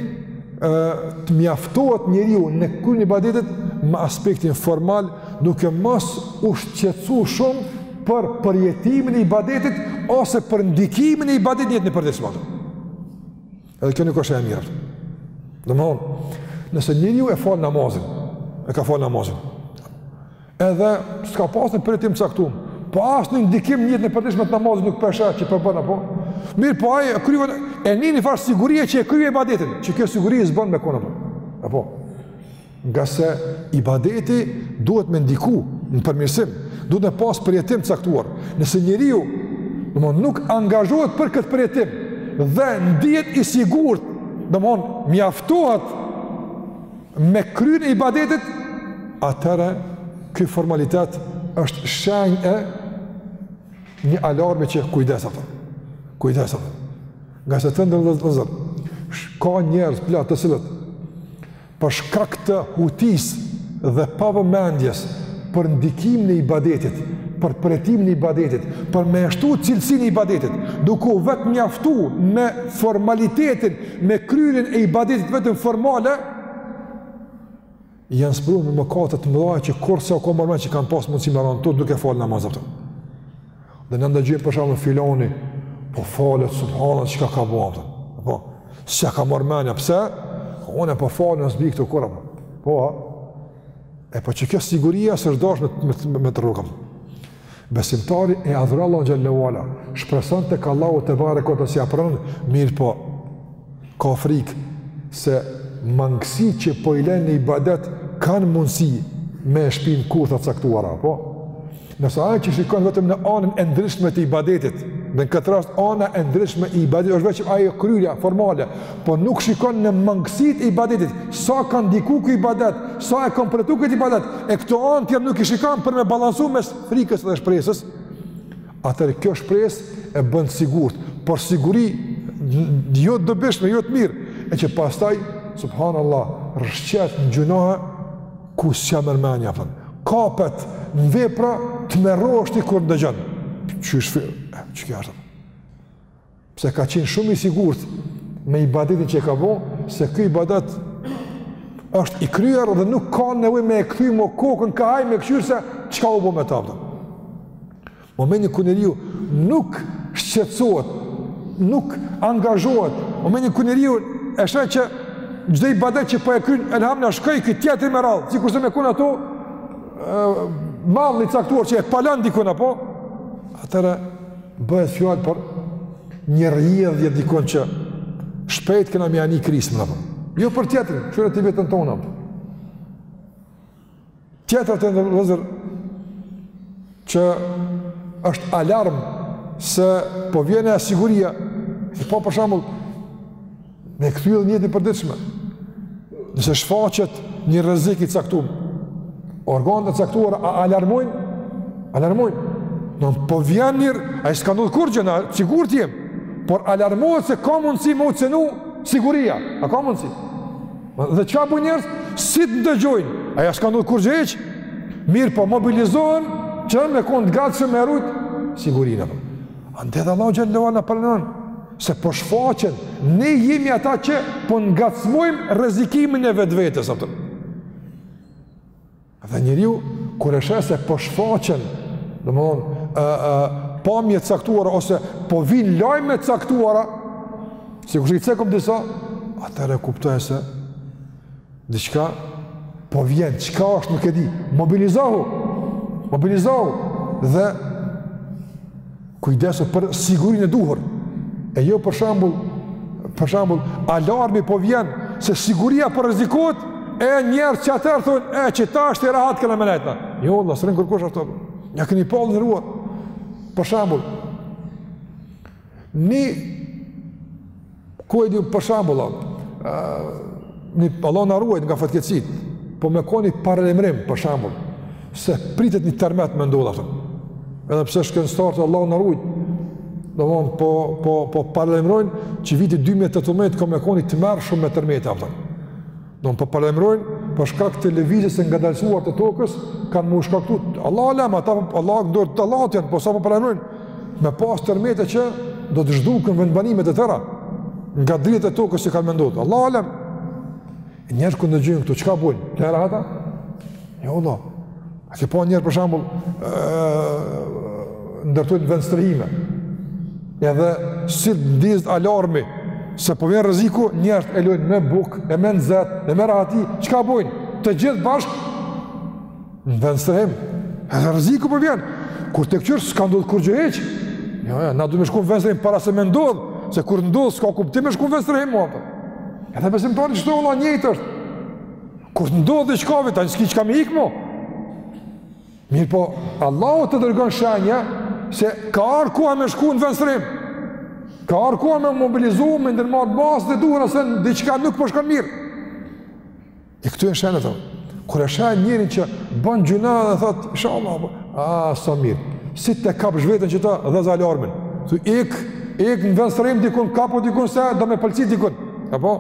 [SPEAKER 1] uh, të mjaftohet njeriu në kryerjen e ibadetit me aspektin formal, duke mos u shqetësu shumë për përjetimin e ibadetit ose për ndikimin e ibadetit në jetën e përditshme. Edhe kjo nuk është e mirë. Domthon, nëse njeriu e fal namazin, e ka fal namazin. Edhe s'ka pas një përjetim t'caktum, po as një ndikim në jetën e përditshme të namazit nuk po e sheh që po bën apo. Mirëpo ai e kryen e nin ni far sigurie që e kryen ibadetin, qikjo siguri s'bën me kon. Apo. Ngase ibadeti duhet me ndiku në përmirësim, duhet me pas përjetim të caktuar. Nëse njeriu, domthon nuk angazhohet për këtë përjetim dhe ndihet i sigurt, domthon mjaftohet me kryrjen e ibadetit, atëherë ky formalitet është shenjë e një alarmi që kujdes atë. Kujdes atë. Ngase të nderuar vëllezër, ka njerëz, plot të cilët, Për shkak të hutisë dhe pavëmendjes për ndikimin e ibadetit, për përjetimin e ibadetit, për me shtu cilësinë e ibadetit, duke u vetëmjaftu me formalitetin, me kryerjen e ibadetit vetëm formale, janë sprovu me mëkate të mëdha që kurrë s'u ka marrë menja që kanë pas mundësi me ra aty duke fal namaz apo. Dhe ne ndëgjojmë për shembull filani, po falet, subhanallah, çka ka bo, dhe, po, s'ka marrë menja, pse? Unë e po falet, në zbi këtë kura, po, a? E po pikërisht kjo siguria s'është dash me, me, me, me të rrugëm. Besimtari e adhuron Allahun xhele ue ala, shpreson tek Allahu tebareke ue teala se ia pranon, mirëpo, ka frikë se mangësitë që po i len në ibadet, kanë mundësi me shpi në kurtha të caktuara, po, Nëse ai që shikon vetëm në anën e ndritshme të ibadetit, dhe në këtë rast ana e ndritshme e ibadetit është veç ajo kryerja formale, po nuk shikon në mangësitë e ibadetit, sa ka ndiku ky ibadet, sa e kompletu këtë ibadet, e këto anë tjerë nuk i shikon për me balancu mes frikës dhe shpresës. Atëherë kjo shpresë e bën të sigurt, por siguri jo të dobishme, jo të mirë, e që pastaj subhanallah rrshqet në gjynahe Ku s'ja merr mendja thon. Kapet në vepra të tmerrohesh ti kur dëgjon. Qysh fil, çka është? Pse ka qenë shumë i sigurt me ibadetin që ka bo, se ky ibadet është i kryer dhe nuk ka nevojë me e kthy më kokën ka ai me kqyrë se çka u bë me ta. Momentin kur njeriu nuk shqetësohet, nuk angazhohet, momentin kur njeriu e sheh që çdo ibadet që po e kryen elhamna shkoi ky tjetri me radhë, sikur se me kon ato mall i caktuar që e palon dikun apo atëherë bëhet fjalë për një rrjedhje dikun që shpejt kena me ia ni krismën apo jo për tjetrin, për veten tonë apo Tjetër të nderuar vëllezër që është alarm se po vjen siguria, se pra për shembull, me u kthy edhe në jetën e përditshme, nëse shfaqet një rrezik i caktum, organet e caktuara alarmojnë, alarmojnë, në po vjen një rre, hala s'ka ndodhë kurrgjë, na sigurt jemi, por alarmohet se ka mundësi me u cenu siguria, a ka mundësi, Dhe çka bojnë njerëz si të dëgjojnë? Ajo s'ka ndodh kurgjë hiç. Mirëpo mobilizohen që me kon të gatshëm me rujt sigurinë apo. Andaj edhe Allahu xhel-le ve ala pranon se po shfaqen ne jemi ata që po ngacmojmë rrezikimin e vetvetes, a kupton. Dhe njeriu kur e sheh se po shfaqen, domthonë, ë ë pamje të caktuara ose po vin lajme të caktuara, sikur i cekëm disa, atëherë kuptoje se diçka po vjen, çka është nuk e di. Mobilizohu. Mobilizohu dhe Kujdesu për sigurinë e duhur. E jo për shembull, për shembull, alarmi po vjen se siguria po rrezikohet e njerëz qatëherë thonë, e që ta është i rahat këna me lejta. Jo vallah, s'rrin kërkush ashtu. A keni pa, Allah na ruajt. Për shembull, një Ku e di për shembull, ë një Allah na ruajt nga fatkeqësi, po me kon ni paralajmërim për shembull se pritet një tërmet me ndodh, a kupton. Edhe pse shkencëtarët, Allahu na ruajt, domthon po po po paralajmërojnë që viti 2018 ka me kon i tmerrshëm me tërmete, a kupton. Domethon po paralajmërojnë, për shkak të lëvizjes së ngadalësuar të tokës, kanë m'u shkaktu, Allahu alem, ata po, Allah në dorë të Allahut janë, po sa po paralajmërojnë, me pas tërmete që do të zhduken vendbanime të tëra, nga dridhjet e tokës që kanë me ndodh, Allahu alem, njerëz kur ndëgjojnë këtu, çka bojnë, të rahat a? Jo vallah, A ke pa njerëz për shembull, ndërtojnë vendstrehime, edhe si ndizet alarmi, se po vjen rreziku, njerëzit e lojnë me buk, e me nxet, e me rahati, çka bojnë? Të gjithë bashkë në vendstrehim. Edhe rreziku po vjen. Kur të kqyr s'ka ndodh kurgjë hiç. Jo, ja, na duhet me shku në vendstrehim para se me ndodh, se kur ndodh s'ka kuptim me shku në vendstrehim apo. Edhe besimtari qashtu vëlla njëjtë është. Kur të ndodhë diçka vetë, anë s'ki çka me ikë mo. Mirëpo, Allahu të dërgën shenja, se ka ardh koha me shku në vendstrehim. Ka ardh koha me u mobilizu, me ndërmarrë masat e duhura, se diçka nuk po shkon mirë. E këto janë shenja, themi. Kur e sheh njerin që bën gjynahe dhe thotë, shala, po, a, sa mirë. Si ta kapësh veten që ta dheze alarmin. Thu, ik, ik në vendstrehim dikun, kapu dikun se, do me pëlci dikun. Apo?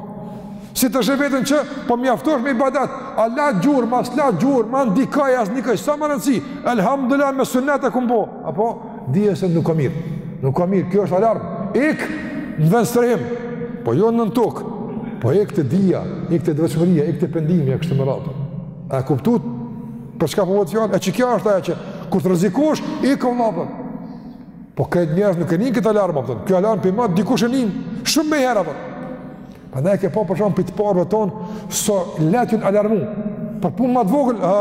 [SPEAKER 1] Si ta shohsh veten që po mjaftohesh me ibadet, a la gjurmë, a s'la gjurmë, a ndikoi, a s'ndikoi, s'ka rëndësi, elhamdulillah me sunet e kam bo, apo, dije se nuk ka mirë, nuk ka mirë, kjo është alarm, ik, në vendstrehim, po jo nën tokë, po ik te dija, ik te devotshmëria, ik te pendimi, e kështu me radhë, a kuptut, për çka po bëhet fjalë, e çka është ajo që, kur të rëzikosh, ik o lapër, po ka njerëz nuk e nin këtë alarm, a kupton, kjo alarm për i matë dikush e nin shumë më herët, a kupton, Prandaj e ke pa për shembull prej të parëve tonë, sa lehtë janë alarmu. Për punë më të vogël, ha.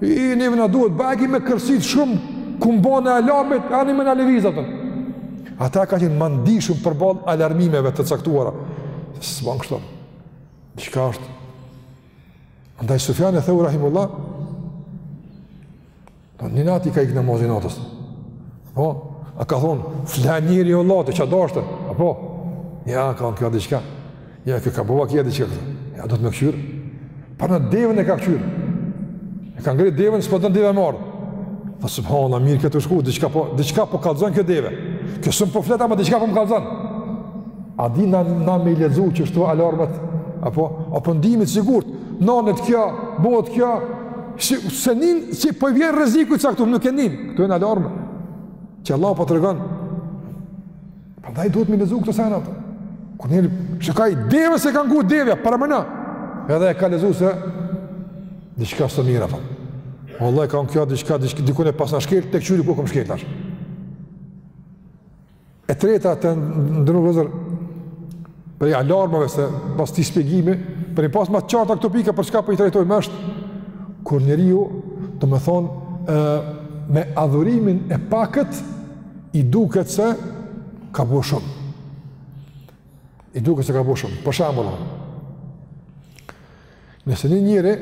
[SPEAKER 1] E neve na duhet bajagi me kërsit shumë kumbona e alarmit, ani me na lëviz atë. Ata kanë qenë ma ndishëm përballë alarmimeve të caktuara. S'bën kështu. Diçka është. Andaj Sufjan eth-Theuri rahimehullah Po një natë i ka ikë namazi i natës. Po, a ka thonë, fle njeri, u lodhë, që a do është? A po, ja, ka në kjo diçka. Ja, kjo ka bova kje diçka këtë. Ja, do të me këqyrë. Par në deven e ka këqyrë. E ka ngritë deven, s'po të në devën e marë. Tha, subhanallah, mirë këtë shku, diçka po, diçka po kallëzon kjo deve. Kjo s'më po flet, ama diçka po më kallëzon. A dina na me i lexu qështu alarmet? Apo, apo ndihemi t'sigurt, nanët kjo, bëhet kjo, Shë, s'e nin që po i vjen rreziku i caktuar, nuk e nin. Këto janë alarme. Që Allah po tregon. Prandaj duhet m'i lexu këto sene. Kur njeri shikoi deven s'e ka ngu devja, para më na. Edhe e ka lexu se diçka s'është mirë apo. Wallahi kanë kjo diçka, diçka dikun e paskna shkel, ta kqyri ku kam shkel tash. E treta të nderuar vëllezër, prej alarmeve se pas këtij shpjegimi, për t'i pas ma të qarta këto pika për çka po i trajtojmë është, kur njeriu, domethonë, e, me adhurimin e pakët, i duket se ka bo shumë. I duket se ka bo shumë. Për shembull, nëse një njeri,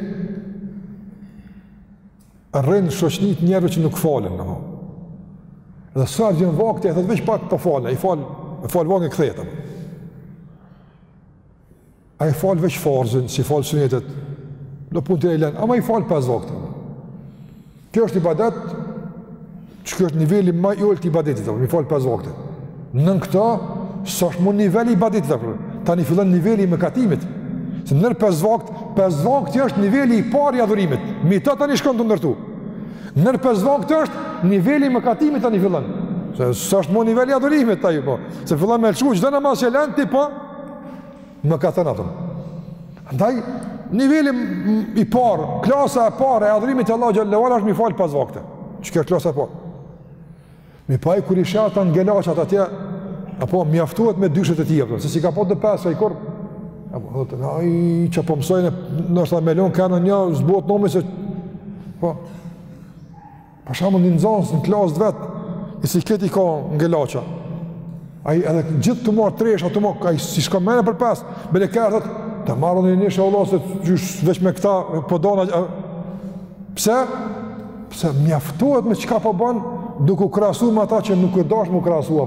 [SPEAKER 1] rrin në shoqni t'njerëzve që nuk falen, në Dhe sa herë vjen vakti, e thotë veç pak po falna, i fal, e fal vaktin e kthehet. A i fal veç farzin, s'i fal sunetet, në punë të e lenë, ama i fal pesë vakte. Kjo është ibadet, Qekjo është niveli ma i ulët i ibadetit, m'i falë 5 vakte. Nën këta, s'është mo niveli i ibadetit, apo. Tani fillon niveli i mëkatimit. Se nër 5 vakte, 5 vakte është niveli i parë i adhurimit, mi ta tani shkon tu ndërtu. Nër 5 vakte është niveli i mëkatimit, tani fillon. S'është mo niveli i adhurimit, a po. Se fillon me lëshu, do namaze i len, ti po, Mëkaton atë. Andaj, niveli i parë, klasa e parë e adhurimit të Allahut xhele ve ala është m'i falë pesë vakte. Qekjo klasa e parë. Me pa ai kur i sheh ata ngelaçat atje, apo mjaftohet me dyshet e tij, a po, se s'i kap atë pesë ai kurrë, apo, dhe, ai që po mëson, nështë ta melon, ka në një zbot nëmi, se, po, Për shembull një nxënës në klasë të vet, shokët i ka ngelaça. Ai edhe gjithë tu marr tresha, ato më ka s'i shkon mendja për pesë. Bile kur thotë, të marrë një, ishalla se gjysh veç me këta po dona. A... Pse? Pse mjaftohet me çka po bën, duke u krahasuar me ata që nuk u dasht me u krahasu.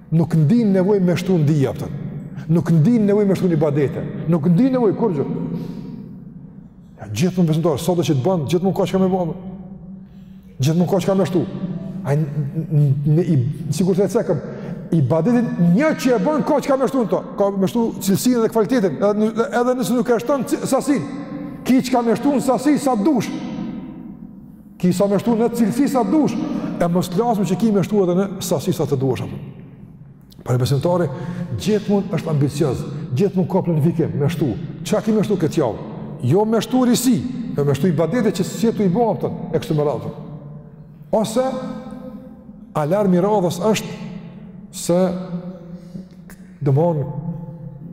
[SPEAKER 1] Nuk ndin nevoj me shtu ndi, a kupton. Nuk ndin nevoj me shtu në ibadete. Nuk ndin nevoj kurgjë. Jo, gjithmonë besimtari, sado që të ban, gjithmonë ka çka me ba. Gjithmonë ka çka me shtu. A, në i, sikur te cekëm, ibadetin një që e ban, ka çka me shtu në to. Ka me shtu cilësin dhe kvalitetin, edhe, edhe nëse nuk e shton sasin. Ki çka me shtu në sasi, sa dush. Ki sa me shtu në cilësi sa dush, e mos të flasim që ki me shtu edhe në sasi sa të duash apo. Por besimtari gjithmonë është ambicioz, gjithmonë ka planifikim me shtu. Çka ki me shtu këtë javë? Jo me shtu risi, jo, me shtu ibadete që s'je tu i bo, a kupton, e kështu me radhë. Ose alarmi i radhës është se domethon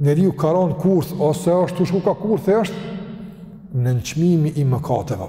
[SPEAKER 1] njeriu ka rënë n'kurth ose është tu shku kah kurthi, është nënçmimi i mëkateve.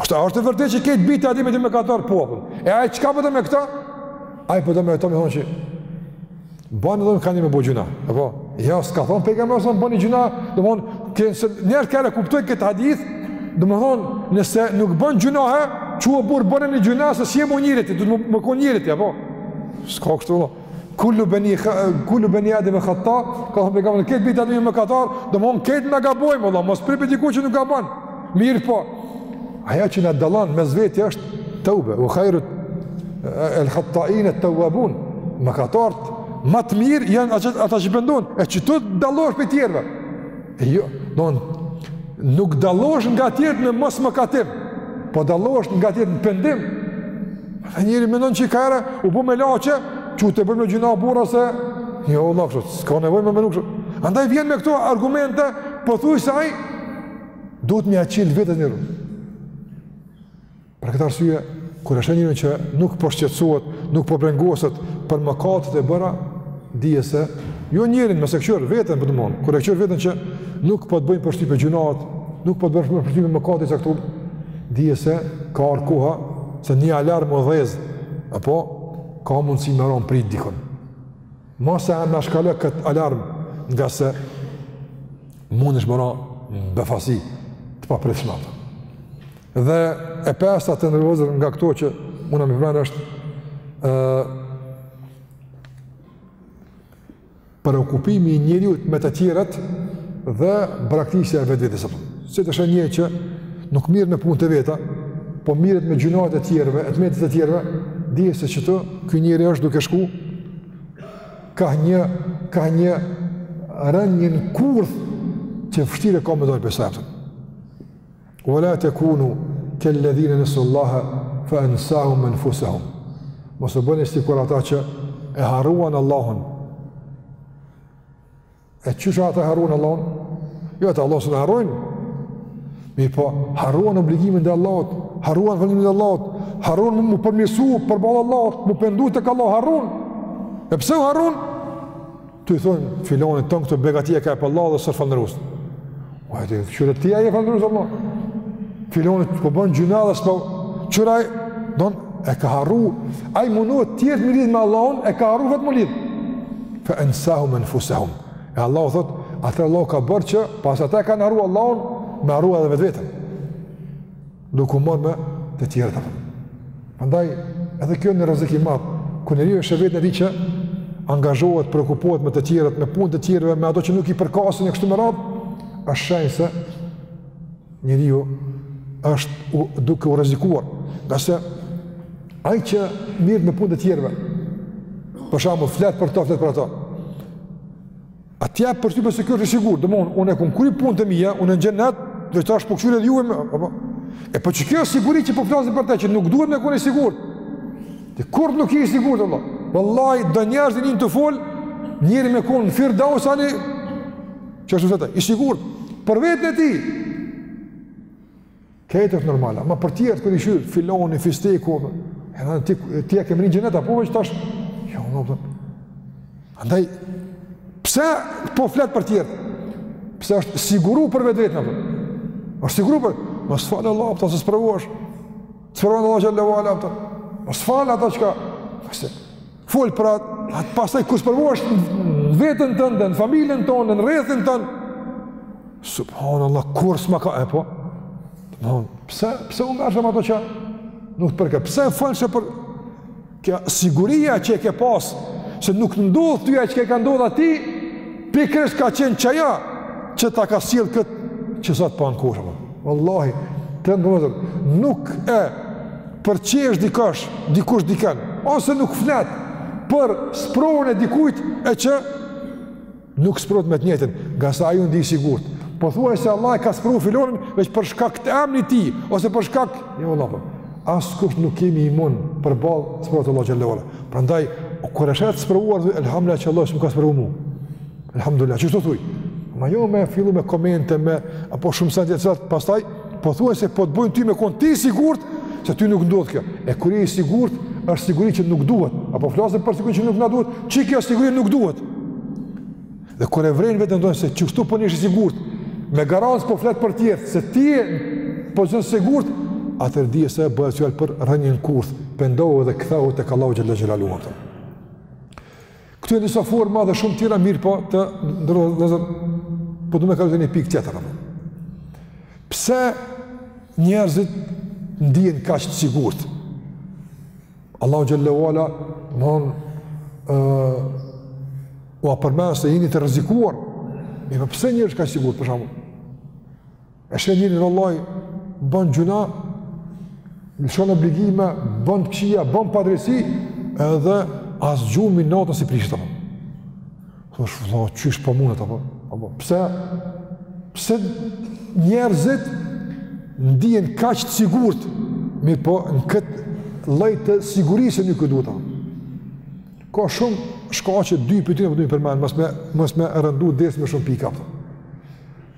[SPEAKER 1] Asht, a është e vërtet që krejt bijt e Ademit i ke mëkatarë po, a kupton. E ai çka po do me këta? Ai po do me këto me thonë që, ban edhe nëkanjë me bo gjynah, e po, jo, s'ka thonë, pejgamberi boni një gjynah, domethon, ka njerz keq e kuptojn këtë hadith, domethonë, nëse nuk ban gjynah, he, çu burrë ban një gjynah, se s'je mo njeri ti, duhet me konë njeri ti, e po, s'o kështu, Kullu beni kullu beni Adem e khata, ka thënë pejgamberi, krejt bijt e Ademit mëkatar, domthon krejt na gabojmë, vallah, mos prit prej dikuj që nuk gabon. Mirëpo ajo që na dallon mes veti është tauba, u khairu el khatain at tawabun. Mëkatarët më të mirë janë ata ata që pendohen, e qetu dallohesh prej tjerëve. E jo, domthon nuk dallohesh nga tjerët me mosmëkatim, po dallohesh nga tjerët me pendim. E njeri mendon që i ka era, u bo me laqe, çu të bojmë gjynah burra se, jo, vallah, kështu, s'ka nevoj me menu kështu. Andaj vjen me këto argumente, po thuj se ai duhet me ia çil vetit një rrug. Për këtë arsye, kur e sheh njerin që nuk po shqetsohet, nuk po brengoset për mëkatet e bëra, dije se, jo njerin, me e kqyr veten, po domethon, kur e kqyr veten që nuk po të bëjnë përshtypje gjynahet, nuk po të bëjnë përshtypje mëkatet e këtu, Dije se ka ardh koha se një alarm u dhez, apo ka mundësi me ra n'pritë dikun. Mos e anashkalo këtë alarm ngase mundesh me ra në befasi të papritshme. Dhe e pesta të nderum vllezër nga këto që mujna me i përmen është e, Preokupimi i njeriut me të tjerët dhe braktisja e vetvetes. Si ta sheh një që nuk mirret me punët e veta, po mirret me gjynahet e tjerëve, e të metat e tjerëve, dije se qito, ky njeri është duke shku, kah një, kah një rënie në kurth që vështirë ka me dal prej saj, a kupton. Wala takunu kalladhina nasullaha fa ansahum anfusahum. Mos u bëni sikur ata që e harruan Allahun. E qysh ata e harruan Allahun? Jo, ata Allahun s'e harrojnë. Mirëpo harruan obligimin ndaj Allahut, harruan vendimin ndaj Allahut, harruan m'u përmirësu përballë Allahut, m'u pendu tek Allahu harruan. E pse u harruan? Tu i thonë, filoni, tonë këto begati i ka prej Allahut dhe s'o falënderus. O, e të këshyre ti a i falënderus, Allah. Filoni po bon gjynah dhe s'po, qëra e, donë, e ka harru, ai munohet tjerët me i lidhë me Allahun, e ka harru vetë m'u lidhë. Fe ensahum enfusahum. E Allahu thotë, atëherë Allahu ka bërë që, pas ata e kanë harru Allahun, me harru edhe vetveten. Duke u marrë me të tjerët apo. Prandaj edhe kjo një rrezik i madh, kur njeriu e sheh veten e tij që angazhohet, preokupohet me të tjerët, me punë të tjerëve, me ato që nuk i përkasin e kështu me radhë, është shenjë se njeriu është u, duke u rrezikuar. Ngase ai që merret me punët e tjerëve, për shembull flet për to, flet për ato. A dije përse? Pse ky është i sigurt? Domthon, unë e kam kryer punët e mia, unë n'xhenet, do të thotë tash po kqyri edhe ju me apo. E po kjo siguri që po flasim për të që nuk duhet me qenë i sigurt. Ti kurrë nuk je i sigurt apo? Wallahi do njerëz t'i nijsh tu fol, njeri me kon në Firdaus tani që është vetë i sigurt për veten e tij. Këtë është normale, ama për tjerë kur i kqyr filoni, fisteku, edhe ti ti e ke mrri xhenetin apo vetë tash? Jo, nuk do. Andaj pse po flet për tjerë? Pse është i sigurt për vetveten apo? Është i sigurt për, mos fol Allah, apo të sprovosh. Sprovosh Allah xhallahu ala apo? Mos fol ata çka. Pse? Fol për atë, atë pastaj kur sprovohesh në veten tënde, në familjen tënde, në rrethin tënd. Subhanallah, kur s'ma ka, e po? Në, pse, pse unë ashtë ato që nuk të përket? Pse fole për... Kjo siguria që e ke pas, se nuk të ndodh tyja çka i ka ndodhë atij, pikërisht ka qenë qajo, që ta ka sjellë këtë, që sa të pa në kushë. Wallahi, të ndë nuk e përqesh dikash, dikush dikën, ose nuk flet për sprovën e dikujt e që nuk sprovohet me të njëjtën, ngase ai u ndi i sigurt. Po thuaj se Allah e ka sprovu filonin veç për shkak të emrit të tij ose për shkak jo vallah. Po. Askush nuk jemi imun përballë sprovës së Allahut xhallahu ala. Prandaj kur e sheh të sprovuarin thuj elhamdullah që Allah s'më ka sprovu mua. Elhamdullah, qashtu thuaj. Ma jo me fillu me komente me apo shumë sene tjera pastaj Po thua se po të bëjnë ty me kon ti i sigurt se ty nuk të ndodh kjo. E kur je i sigurt, është siguri që nuk duhet. Apo flasim për siguri që nuk na duhet, që kjo siguri nuk duhet. Dhe kur e vren veten domethënë se që kështu po nihesh i sigurt. Me garancë po flet për tjerët se ti je po zon sigurt, atëherë dije se bëhet fjalë për rënien në kurth, pendohu dhe kthehu tek Allahu xhelle xhelaluhu. Këtu janë disa forma dhe shumë tjera mirëpo po du me kalu te një pikë tjetër. Pse njerëzit ndihen kaq të sigurt? Allahu xhelle ue ala, domethënë, ua përmend se jeni të rrezikuar, mirëpo pse njerëzit kaq të sigurt, për shembull? E sheh njeri vallahi, bën gjynah, lëshon obligime, bën të këqija, bën padrejtësi, edhe as gjumi natën s'i prishet, apo. Thu vallahi, qysh po mundet, apo. apo. Pse, pse njerëzit ndihen kaq të sigurt, mirëpo në këtë lloj të sigurisë që nuk duhet, apo. Ka shumë shkaqe dy prej tyne po du me përmend, mos me, mos me rëndu dersin me shumë pika, apo.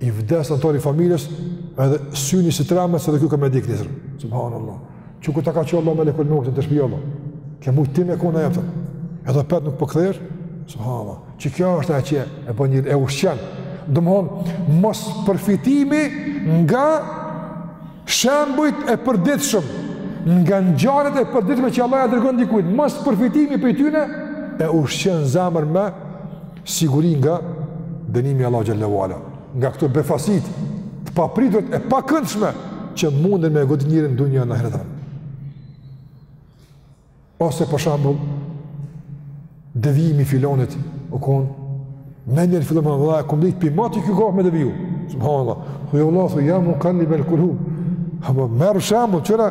[SPEAKER 1] i vdes anëtari i familjes, edhe syni s'i tremet, se dhe kjo ka me vdekë nesër. Subhanë Allah. Që ku ta ka që Allah me lekul me të shpijë Allah. Ke mu ti me kona e pëtër. Edhe prapë nuk po kthehet, po subhanallah. Që kjo është e që e bën e ushqen. Domethënë, mos përfitimi nga shembujt e përditshëm, nga ngjarjet e përditshme që Allahu ia dërgon dikujt, mos përfitimi prej tyne e ushqen zemrën me siguri nga dënimi Allahut xhelle ue ala, nga këto befasitë e papriturat e pakëndshme që munden me e godit njerin dynja n'ahiret. Ose për shembull, devijimi filonit u konë, menjëherë fillon me vëdha e kumblit, prej moti kjo ka me deviju, subhanallah, thuj Allah, thuj ja mukallibel kulub, apo merre shembull, qyre,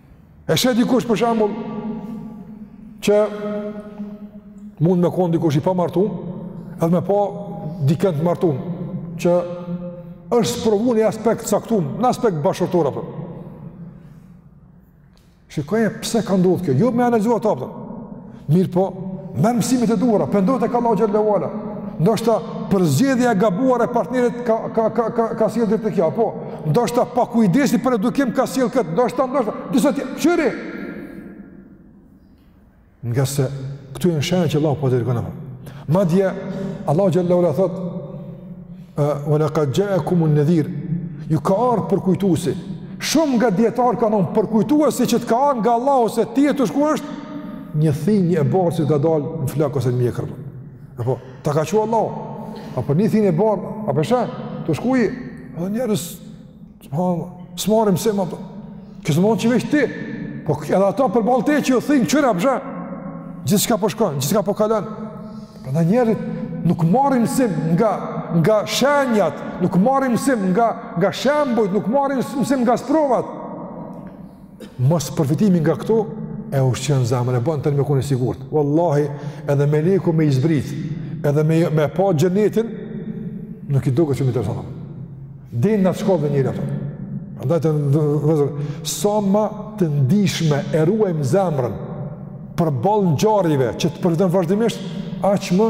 [SPEAKER 1] E sheh dikush për shembull që mund me kon dikush i pamartum edhe me pa dikën të martum që është sprovu në një aspekt caktum, në aspekt bashkëshortor apo. Shikoje pse ka ndodh kjo, jo me analizu ata. Mirëpo, merr mësimet e duhura, pendohu tek Allahu xhelle ue ala. Ndoshta përzgjedhja e gabuar e partnerit ka, ka, ka, ka, ka sjellë deri te kjo, apo. Ndoshta pakujdesia për edukim ka sjellë këtë, ndoshta, ndoshta, disa tjera, qyri. Ngase këto janë shenja që Allahu po t'i dërgon. Madje, Allahu xhelle ue ala thotë, Wa laqad ja'akum an-nadhir. Ju ka ardhur përkujtuesi. Shumë nga dijetarët kanë thënë përkujtuesi që të ka ardhur nga Allahu se ti je tu shku është një thinjë e bardhë që të ka dalë në flokë ose në mjekër. Apo ta ka çu Allahu. Apo një thinjë e bardhë, apo sheh, tu shku je. Edhe njerëz Subhanallah. S'marrim mësim ato. Kështë më që veç ti, po edhe ata përballë teje që ju thinë, kqyr a p'sheh, gjithçka po shkon, gjithçka po kalon. Prandaj njerëzit nuk marrin mësim nga, nga shenjat, nuk marrin mësim nga, nga shembujt, nuk marrin mësim nga sprovat. Mospërfitimi nga këto e ushqen zemrën e bën tani me kon e sigurt. Wallahi, edhe meleku me i zbrit, edhe me me pa xhenetin, nuk i duket shumë interesant. Deri n'at shkallë vjen njeri. Andaj vëllezër, sa ma të ndjeshme e ruajmë zemrën përballë ngjarjeve që të përfiton vazhdimisht, aq më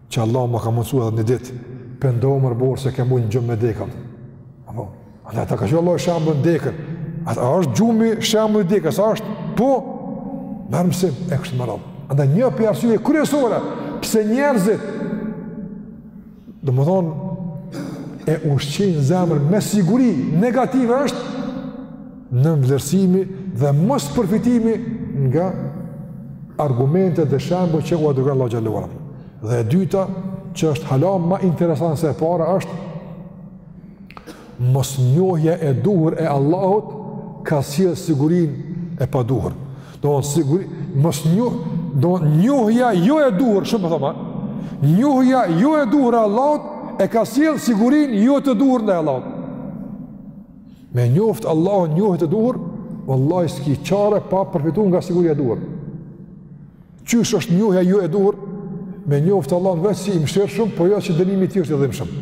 [SPEAKER 1] që Allahu ma ka mundësu edhe një ditë, pendohu more burrë se ke mujt n'gjumë me dekë. Apo, andaj ta ka çu Allahu shembullin e dekës. A, a është gjumi shembulli i dekës, a është? Po, merr mësim, e kështu me radhë. Andaj një prej arsyeve kryesore, pse njerëzit, domethonë, e ushqejnë zemrën me siguri negative është, nënvlerësimi dhe mospërfitimi nga argumentet dhe shembujt që ua dërgon Allahu xhelle ve ala. Dhe e dyta, që është hala ma interesant se e para është mosnjohja e duhur e Allahut ka sjell sigurinë e paduhur. Do të siguri mos njoh do njohja jo e duhur shumë thoma. Njohja jo e duhur e Allahut e ka sjell sigurinë jo të duhur ndaj Allahut. Me njoft Allahun njohje të duhur, vallahi s'ki çare pa përfitu nga siguria e duhur. Qysh është njohja jo e duhur? Me njoft Allahun veç si i mëshirshëm, po jo që dënimi i tij është i dhimbshëm.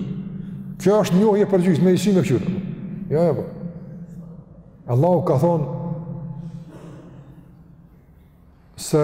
[SPEAKER 1] Kjo është njohje përgjysë, me një sy me kqyr. Jo, jo. Po. Allahu ka thon se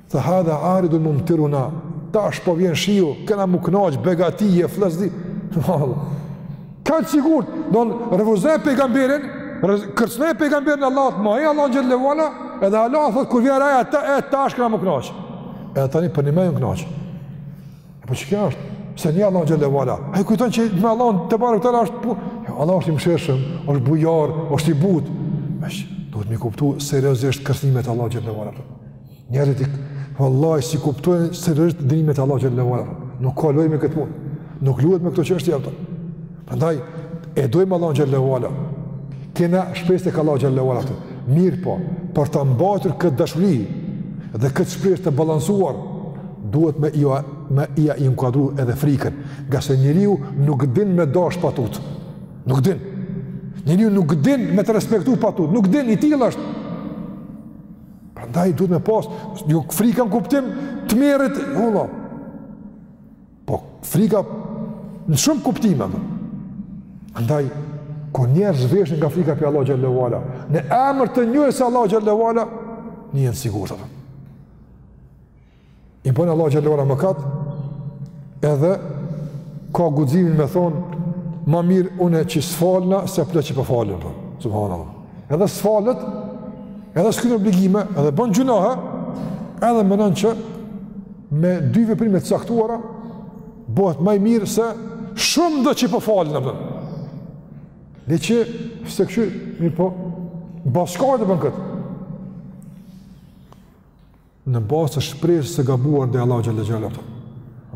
[SPEAKER 1] Tha hadha aridun mumtiruna, tash po vjen shiu, kena mu knaqë, begati, e flasë di. Kaq të sigurt, do në refuzojnë pejgamberin, kërcënojnë pejgamberin Allah, ma e Allahun xhelle ve ala, edhe Allahu thot, kur vjen reja, tha, e tash kena mu knaqë. Edhe tani po vjen me ju knaqë. E po çka është? S'e njeh Allahun xhelle ve ala. Ai kujton që me Allah në të barë këtër është pu... Jo, Allahu është i mëshirshëm, është bujar, është i butë. Veç, duhet mi kuptu seriozisht kërcënimet e Allahut xhelle ve ala. Njerëzit vallahi s'i kuptojnë seriozisht dënimet e Allahut xhelle ve ala. Nuk ka lojë me këtë punë. Nuk luhet me këto çështje ato. Prandaj e dojmë Allahun xhelle ve ala. Kena shpresë tek Allahu xhelle ve ala. Mirëpo, për ta mbajtur këtë dashuri dhe këtë shpresë të balancuar, duhet me ia me ia inkuadru edhe frikën, ngase njeriu nuk din me dashtë pa tutë. Nuk din. Njeriu nuk din me të respektu pa tutë, nuk din i tillë është. Prandaj duhet me pas, jo frika në kuptim të tmerrit, jo valla. Po, frika në shumë kuptime, dhe. Andaj, kur njerëz zhveshen nga frika pej Allah xhelle ve ala, në emër të njohjes së Allah xhelle ve ala, nihen sigurt, dhe. I bon Allah xhelle ve ala mëkate, edhe ka guximin me thonë, ma mirë une që s'falna, se plot që po falen, po, për, subhanallah. Edhe s'falet, edhe s'kryn obligime, edhe bon gjynahe, edhe menon që me dy veprime të caktuara, bëhet ma i mirë se shumë do që po falen, po, për. Dhe që, se kështu, mirë po, bashkarë të bënë këtë. në bazë të shpresës së gabuar ndaj Allahu xhelle xhelaluhu.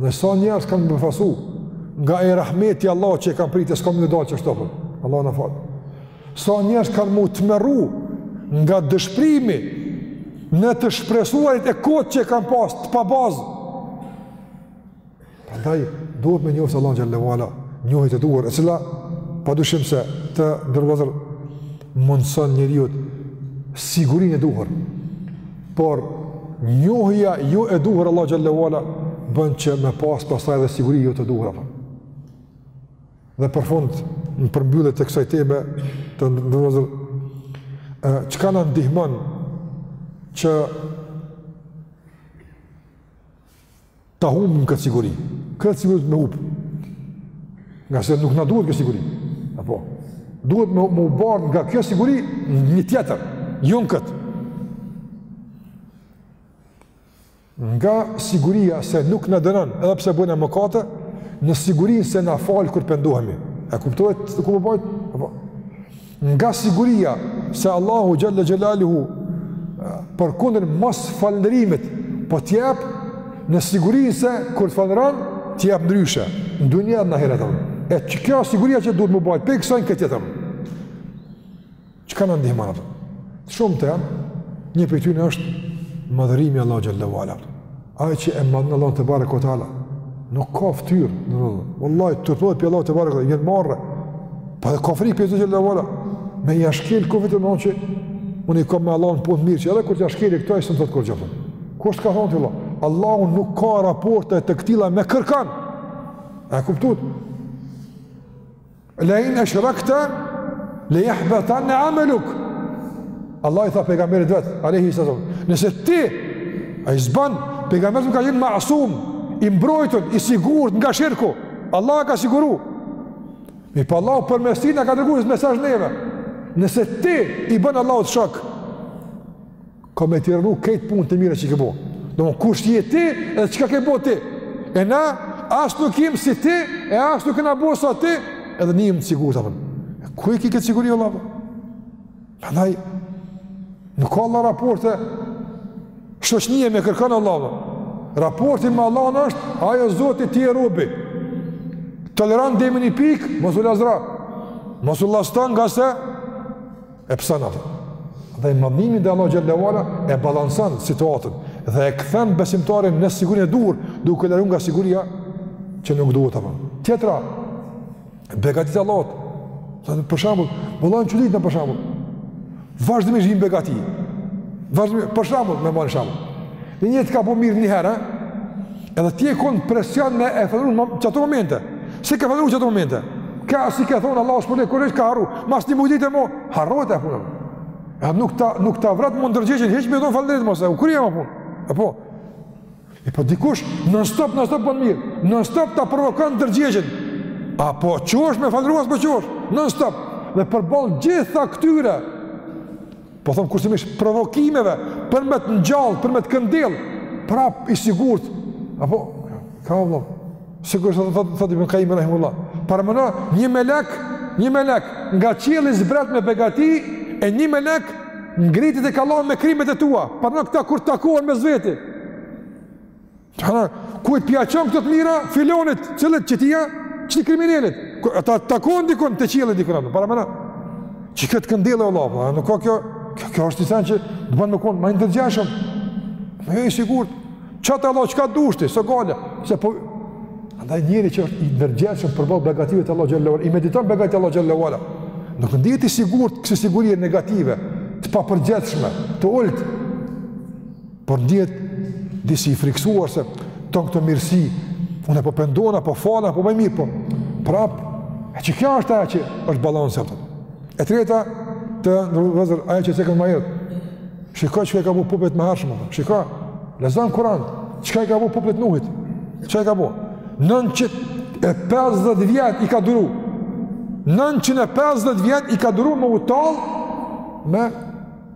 [SPEAKER 1] Dhe sa njerëz kanë mu befasu nga ai rahmet i Allahut që e kanë pritë e s'ka me dalë qashtu apo. Allahu na fal. Sa njerëz kanë mu tmerru nga dëshprimi në të shpresuarit e kot që e kanë pas të pabazë. Prandaj duhet me njohë se Allah xhelle ve ala njohje të duhur, e cila pa dyshim se të nderuar vëllezër mundëson njeriut sigurinë e duhur. Por njohja jo e duhur Allah xhelle ve ala bën që me pas pastaj dhe siguri jo të duhur. Dhe për fund, në përmbyllje të kësaj teme, të nderuar vëllezër, çka na ndihmon që Ta humbim këtë siguri. Këtë siguri me hupë. Ngase nuk na duhet kjo siguri. Apo, duhet me, me u bartë nga kjo siguri një tjetër, jo në këtë. Nga siguria se nuk na dënon, edhe pse bëjmë mëkate, në sigurinë se na fal kur pendohemi. E kuptohet te ku mu bartë? Apo, Nga siguria se Allahu xhelle xhelaluhu përkundër mosfalënderimit, po t'jep në sigurinë se kur ta falënderon, t'jep ndryshe, në dunja në ahiret. E qe kjo siguria që duhet mu bart, pej kësajna ke tjetra. Çka na ndihmon atë? Shumë tema, një prej tyne është madhërimi i Allahut xhelle ve ala. Ai që e madhnon Allahun tebareke ve teala, nuk ka ftyrë, në në në, vallahi, turpërohet prej Allahut tebareke ve teala, i vjen marre, po edhe ka frikë prej Zotit xhelle ve ala, me ia shkel kufijt e menon që, unë i kam me Allahun punët mirë që, edhe kur t'ia shkeli këta i së në të të kurgjë bën. Kush t'ka thonë të Allah? Allahu nuk ka raporte të këtilla me kërkan. E kuptut? La in ashrakta la yahbatanna amaluk. Allah i tha pejgamberit vet, alayhi sallam, nëse ti i ban pejgamberi ka qenë masum, i mbrojtur, i sigurt nga shirku. Allahu e ka siguru. Mirëpo Allahu përmes tij na ka dërguar mesazh neve. Nëse ti i bën Allahut shok, Ka me t'i rrënu krejt punët e mira që ke bo. Domethënë kush je ti edhe çka ke bo ti. E na, as nuk jem si ti, e as nuk kena bo sa ti, edhe na jem të sigurt, apo. E ku e ki këtë siguri, Allah, apo? Prandaj, nuk ka Allah raporte shoqnie me kërkan Allah, apo. Raporti me Allahun është, ai o Zoti, ti je robi. Toleron deri në një pikë, mos u llasto. Mos u llasto nga se, E pëson atë. Andaj madhnimi ndaj Allahut xhele ve ala e balancon situatën dhe e këthen besimtarin në sigurinë e duhur duke e largu nga siguria që nuk duhet, apo. Tjetra, begatitë e Allahut, dhe të për shembull, vëllan që ditë në për shembull, vazhdimisht vijn begati, vazhdimisht, për shembull, me marrë shembull, një njeri të ka bo mirë një herë, Edhe ti e ke n'presion me e falënderu në çato momente. S'e ke falënderu çato momente? Ka s'i ke thon Allahu të shpërbleftë, ka harru. Mas një muji mo harrohet apo jo? Ja nuk ta nuk ta vret mo ndërgjegjen hiç me don falënderim mos e u kry ajo punë. Apo. E po dikush non stop non stop bën mirë. Non stop ta provokon ndërgjegjen. A po çohesh me falënderu a s'po çohesh? Non stop. Dhe përball gjitha këtyre po thom kushtimisht, provokimeve për me të ngjallë, për me të këndell, prap i sigurt, apo, ka Allah, sikurse thotë, thotë Ibn Kajimi rahimullah, parameno një melek, një melek, nga qielli zbret me begati, e një melek, ngritet e kalon me krimet e tua, parameno këta kur takohen mes veti, Hëna, kujt po ja çon këto të mira, filonit, cilët që tia, qëtij kriminelit, ta takon dikon, te qielli dikon, parameno, që këtë këndele o lapa, po, nuk ka kjo, kjo, kjo është një sen që të bën me konë ma i ndërgjegjshëm, me jo i sigurt, që të Allah, që ka dushti, së gale, se po, andaj njeri që është i ndërgjegjshëm përballë begative të Allahut xhele ve ala, i mediton begatitë e Allahut xhele ve ala, nuk ndihet i sigurt kësi sigurie negative, të papërgjegjshme, të ultë, Por ndjehet disi i frikësuar se ton këto mirësi, unë po pendona, po falna, po baj mirë, po prap. E qëkjo është ajo që është balanca atë. E treta të nderuar vëllezër, ajo që cekëm ma herët. Shikoj çka i ka bu popujt më hershëm. Shikoj. Lexon Kur'an. Çka i ka bu popullit Nuhit? Çka i ka bu? 950 vjet i ka duru. 950 vjet i ka duru me u tall me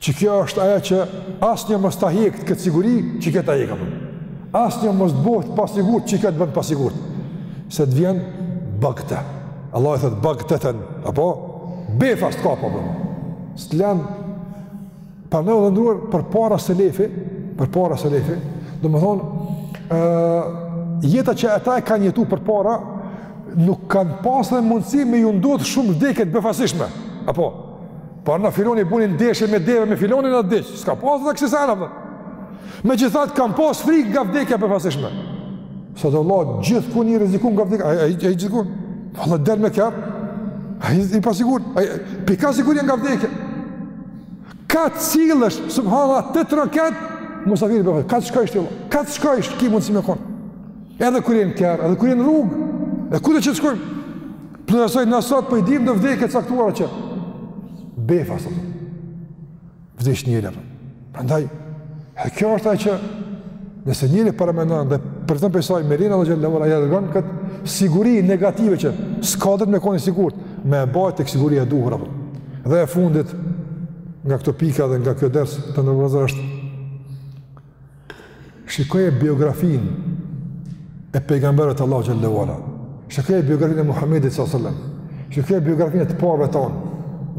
[SPEAKER 1] Qëkjo është ajo që asnjo mos ta hekt këtë siguri qëkjo ta hek. Asnjo mos të boft pasigurt qëkjo të bon pasigurt. Se të vjen bagte. Allahu thotë bagteten. Apo? Befas të kap. Apo? S'të len. Për në dhe ndruar për para së lefi. Për para së lefi. Dhe më thonë. Jeta që e ta e kanë jetu përpara. Nuk kanë pasë dhe mundësi me ju ndodhë shumë vdekjet e befasishme. Apo? Por në filon i bunin deshe me deve, me filonin atë desh, s'ka pas dhe kësi sena, dhe. Me gjithat, kanë pas frikë nga vdekja e befasishme. Sot Allah, gjithkun rrezikon nga vdekja, a je gjithkun? Allah, del me kerr, a je i pasigurt, a i pika sigur një nga vdekja. Ka cilësh, subhala, të troket, musafiri i befasishëm, kah të shkojsh ti, kah të shkojsh ti, ki mundësi me konë. Edhe kur jemi n'kerr, edhe kur jemi n'rrugë, e kudo që të shkojmë? Plus asaj na sot po i dimë do vdekje të caktuara që befa sot. Vdes njeri apo. Prandaj e kjo është ajo që nëse njeri paramendon dhe përfiton prej saj me lejen e Allahut xhelle ve ala e largon këtë siguri negative që s'ka drejt me kon i sigurt, me e ba tek siguria e duhur apo. Dhe e fundit nga këto pika dhe nga kjo ders të nderuar është Shikoje biografinë e pejgamberëve të Allahut xhelle ve ala. Shikoje biografinë e Muhammedit s.a.s. Shikoje biografinë e të parëve tonë.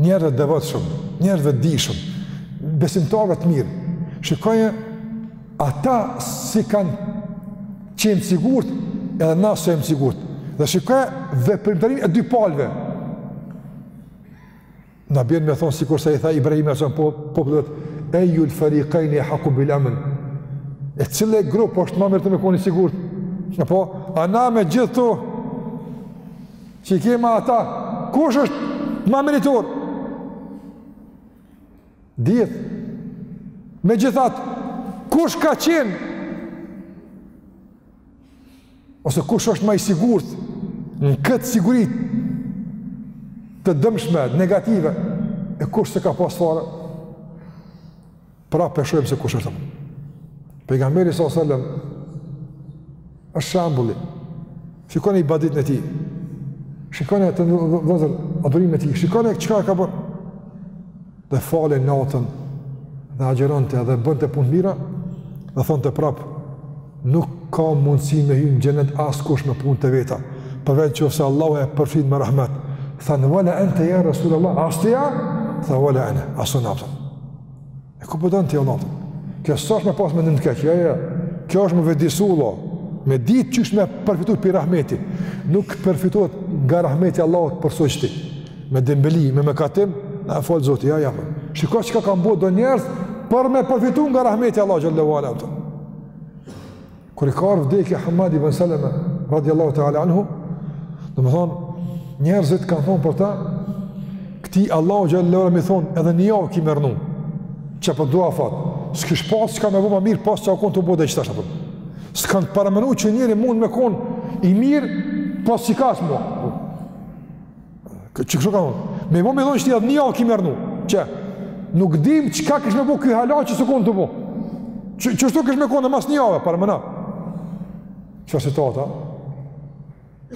[SPEAKER 1] Njerëzve të devotshëm, njerëzve të dijshëm, besimtarëve të mirë. Shikoje ata si kanë qenë sigurt edhe na si jemi sigurt. Dhe shikoje veprimtarinë e dy palëve. Na bjen me thonë, sikurse i tha Ibrahimi a.s. popullit, ejjul ferikajni ehakku bil emn, e cili grup është ma meritor me kon i sigurt, apo, a na me gjithë këto, që i kemi a ata, kush është ma meritor? Dihet, me gjithë atë, kush ka qenë? ose kush është më i sigurt në këtë siguri të dëmshme, negative, e kush s'e ka pas fare, pra peshojmë se kush është. Pejgamberi s.a.s. është shembulli, shikone ibadetin e tij, shikone të nderuar, adhurimin e tij, shikone çka ka bërë, dhe falej natën dhe agjëronte dhe bënte punë të mira, dhe thonte prapë, nuk ka mundësi me hy në xhenet askush me punë të veta, përveç qoftë se Allahu e përfshin me rahmet. Thanë, ve la ente ja Rasul Allah, as ti a? Tha, ve la ene, as unë apëtën. E kupton po të jënë apëtën? Kjo s'është me pasë menim të keq, jo, jo, kjo është me vetëdijesu, lo, me ditë qysh me përfitu prej rahmetit. Nuk përfitohet nga rahmeti Allahut për sojqëti. me dembeli, me mëkatim, na e fal Zoti, jo jo. Po. Shikoj çka kanë bo do njerëz për me përfituar nga rahmeti Allahut xhelle ve ala. Po. Kur i ka ardh vdekja Hamad ibn Salama radiallahu ta'ala anhu, do me thon njerëzit kanë thon për ta këtij Allahu xhelle ve ala me i thon edhe një javë ki me rrnu. Çka po dua fat. S'kish pas çka me bo më mirë prej asaj çka o kon tu bo deri tash apo. S'kan paramenu që njeri mund me kon i mirë pas sikas mua. Çka kështu ka thonë. Me i bo me thonë që ti atë javë e ki mërnu. Që? Nuk dim çka kisha me bo kah hala që s'e kom të bo. Që, qashtu kish me konë mas një jave, paramena. Që si tata?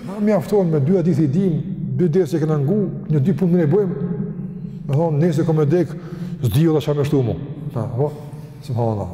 [SPEAKER 1] Na mjafton me dy hadithe i dim, dy dhe që i kena ngu, një dy punë në i bojmë. Me thonë, nëse kom me dekë, s'di dhe çka me shtu mu. Na, po, subhanallah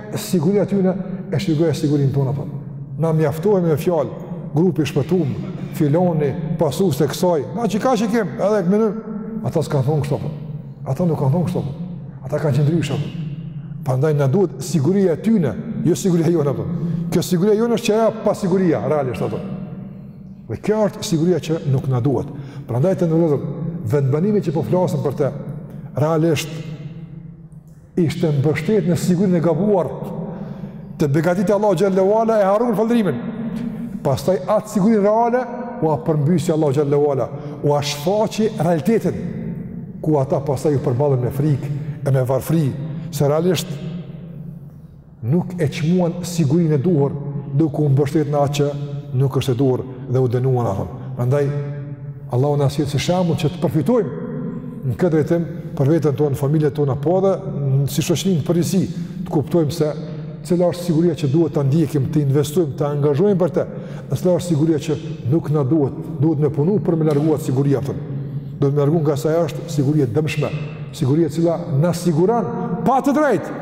[SPEAKER 1] siguria e tyne, e shpjegoj sigurinë tonë. Na mjaftohemi me fjalë, grupi i shpëtum, filani, pasues i kësaj, na qeka që kemi, edhe e kem menu, ata s'kanë thonë kështu, ata nuk kanë thonë kështu, ata kanë qenë ndryshe, prandaj na duhet siguria e tyne, jo siguria jona, për. kjo siguria jona është që pasiguria, realisht, ato. dhe kjo është siguria që nuk na duhet, prandaj të nderuar, vendbanimi që po flasim për te, realisht, Ishte mbështet në sigurinë e gabuar te begatitë e Allahut xhel-le ue ala e harrun falënderimin. Pastaj atë sigurinë reale, ua përmbysi Allahu xhel-le ue ala, ua shfaqi realitetin, ku ata pastaj u përballën me frikë e me varfri, se realisht nuk e çmuan sigurinë e duhur duke u mbështetur në atë që nuk është e duhur dhe u dënuan ato. Prandaj Allahu na sjell si shembull që të përfitojmë në këtë drejtim për veten tonë, familjen tonë apo edhe si shoqëri në përgjithësi, të kuptojmë se cila është siguria që duhet ta ndjekim, të investojmë, të angazhohemi për të, dhe cila është siguria që nuk na duhet, duhet me punu për me largu atë siguri, atë. Duhet me largu ngase është siguri e dëmshme, siguria e cila na siguron pa të drejtë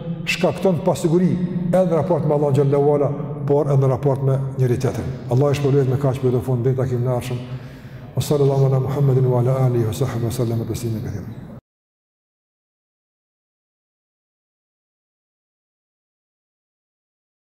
[SPEAKER 1] shkakton pasiguri edhe në raport me Allahun xhel-le ue ala, por edhe në raport me njëri tjetrin. Allahu ju shpërbleftë me kaq përfundojmë deri takimin e ardhshëm. Sallallahu ala Muhammedin wa ala alihi wa sahbihi wa sallam taslima katira.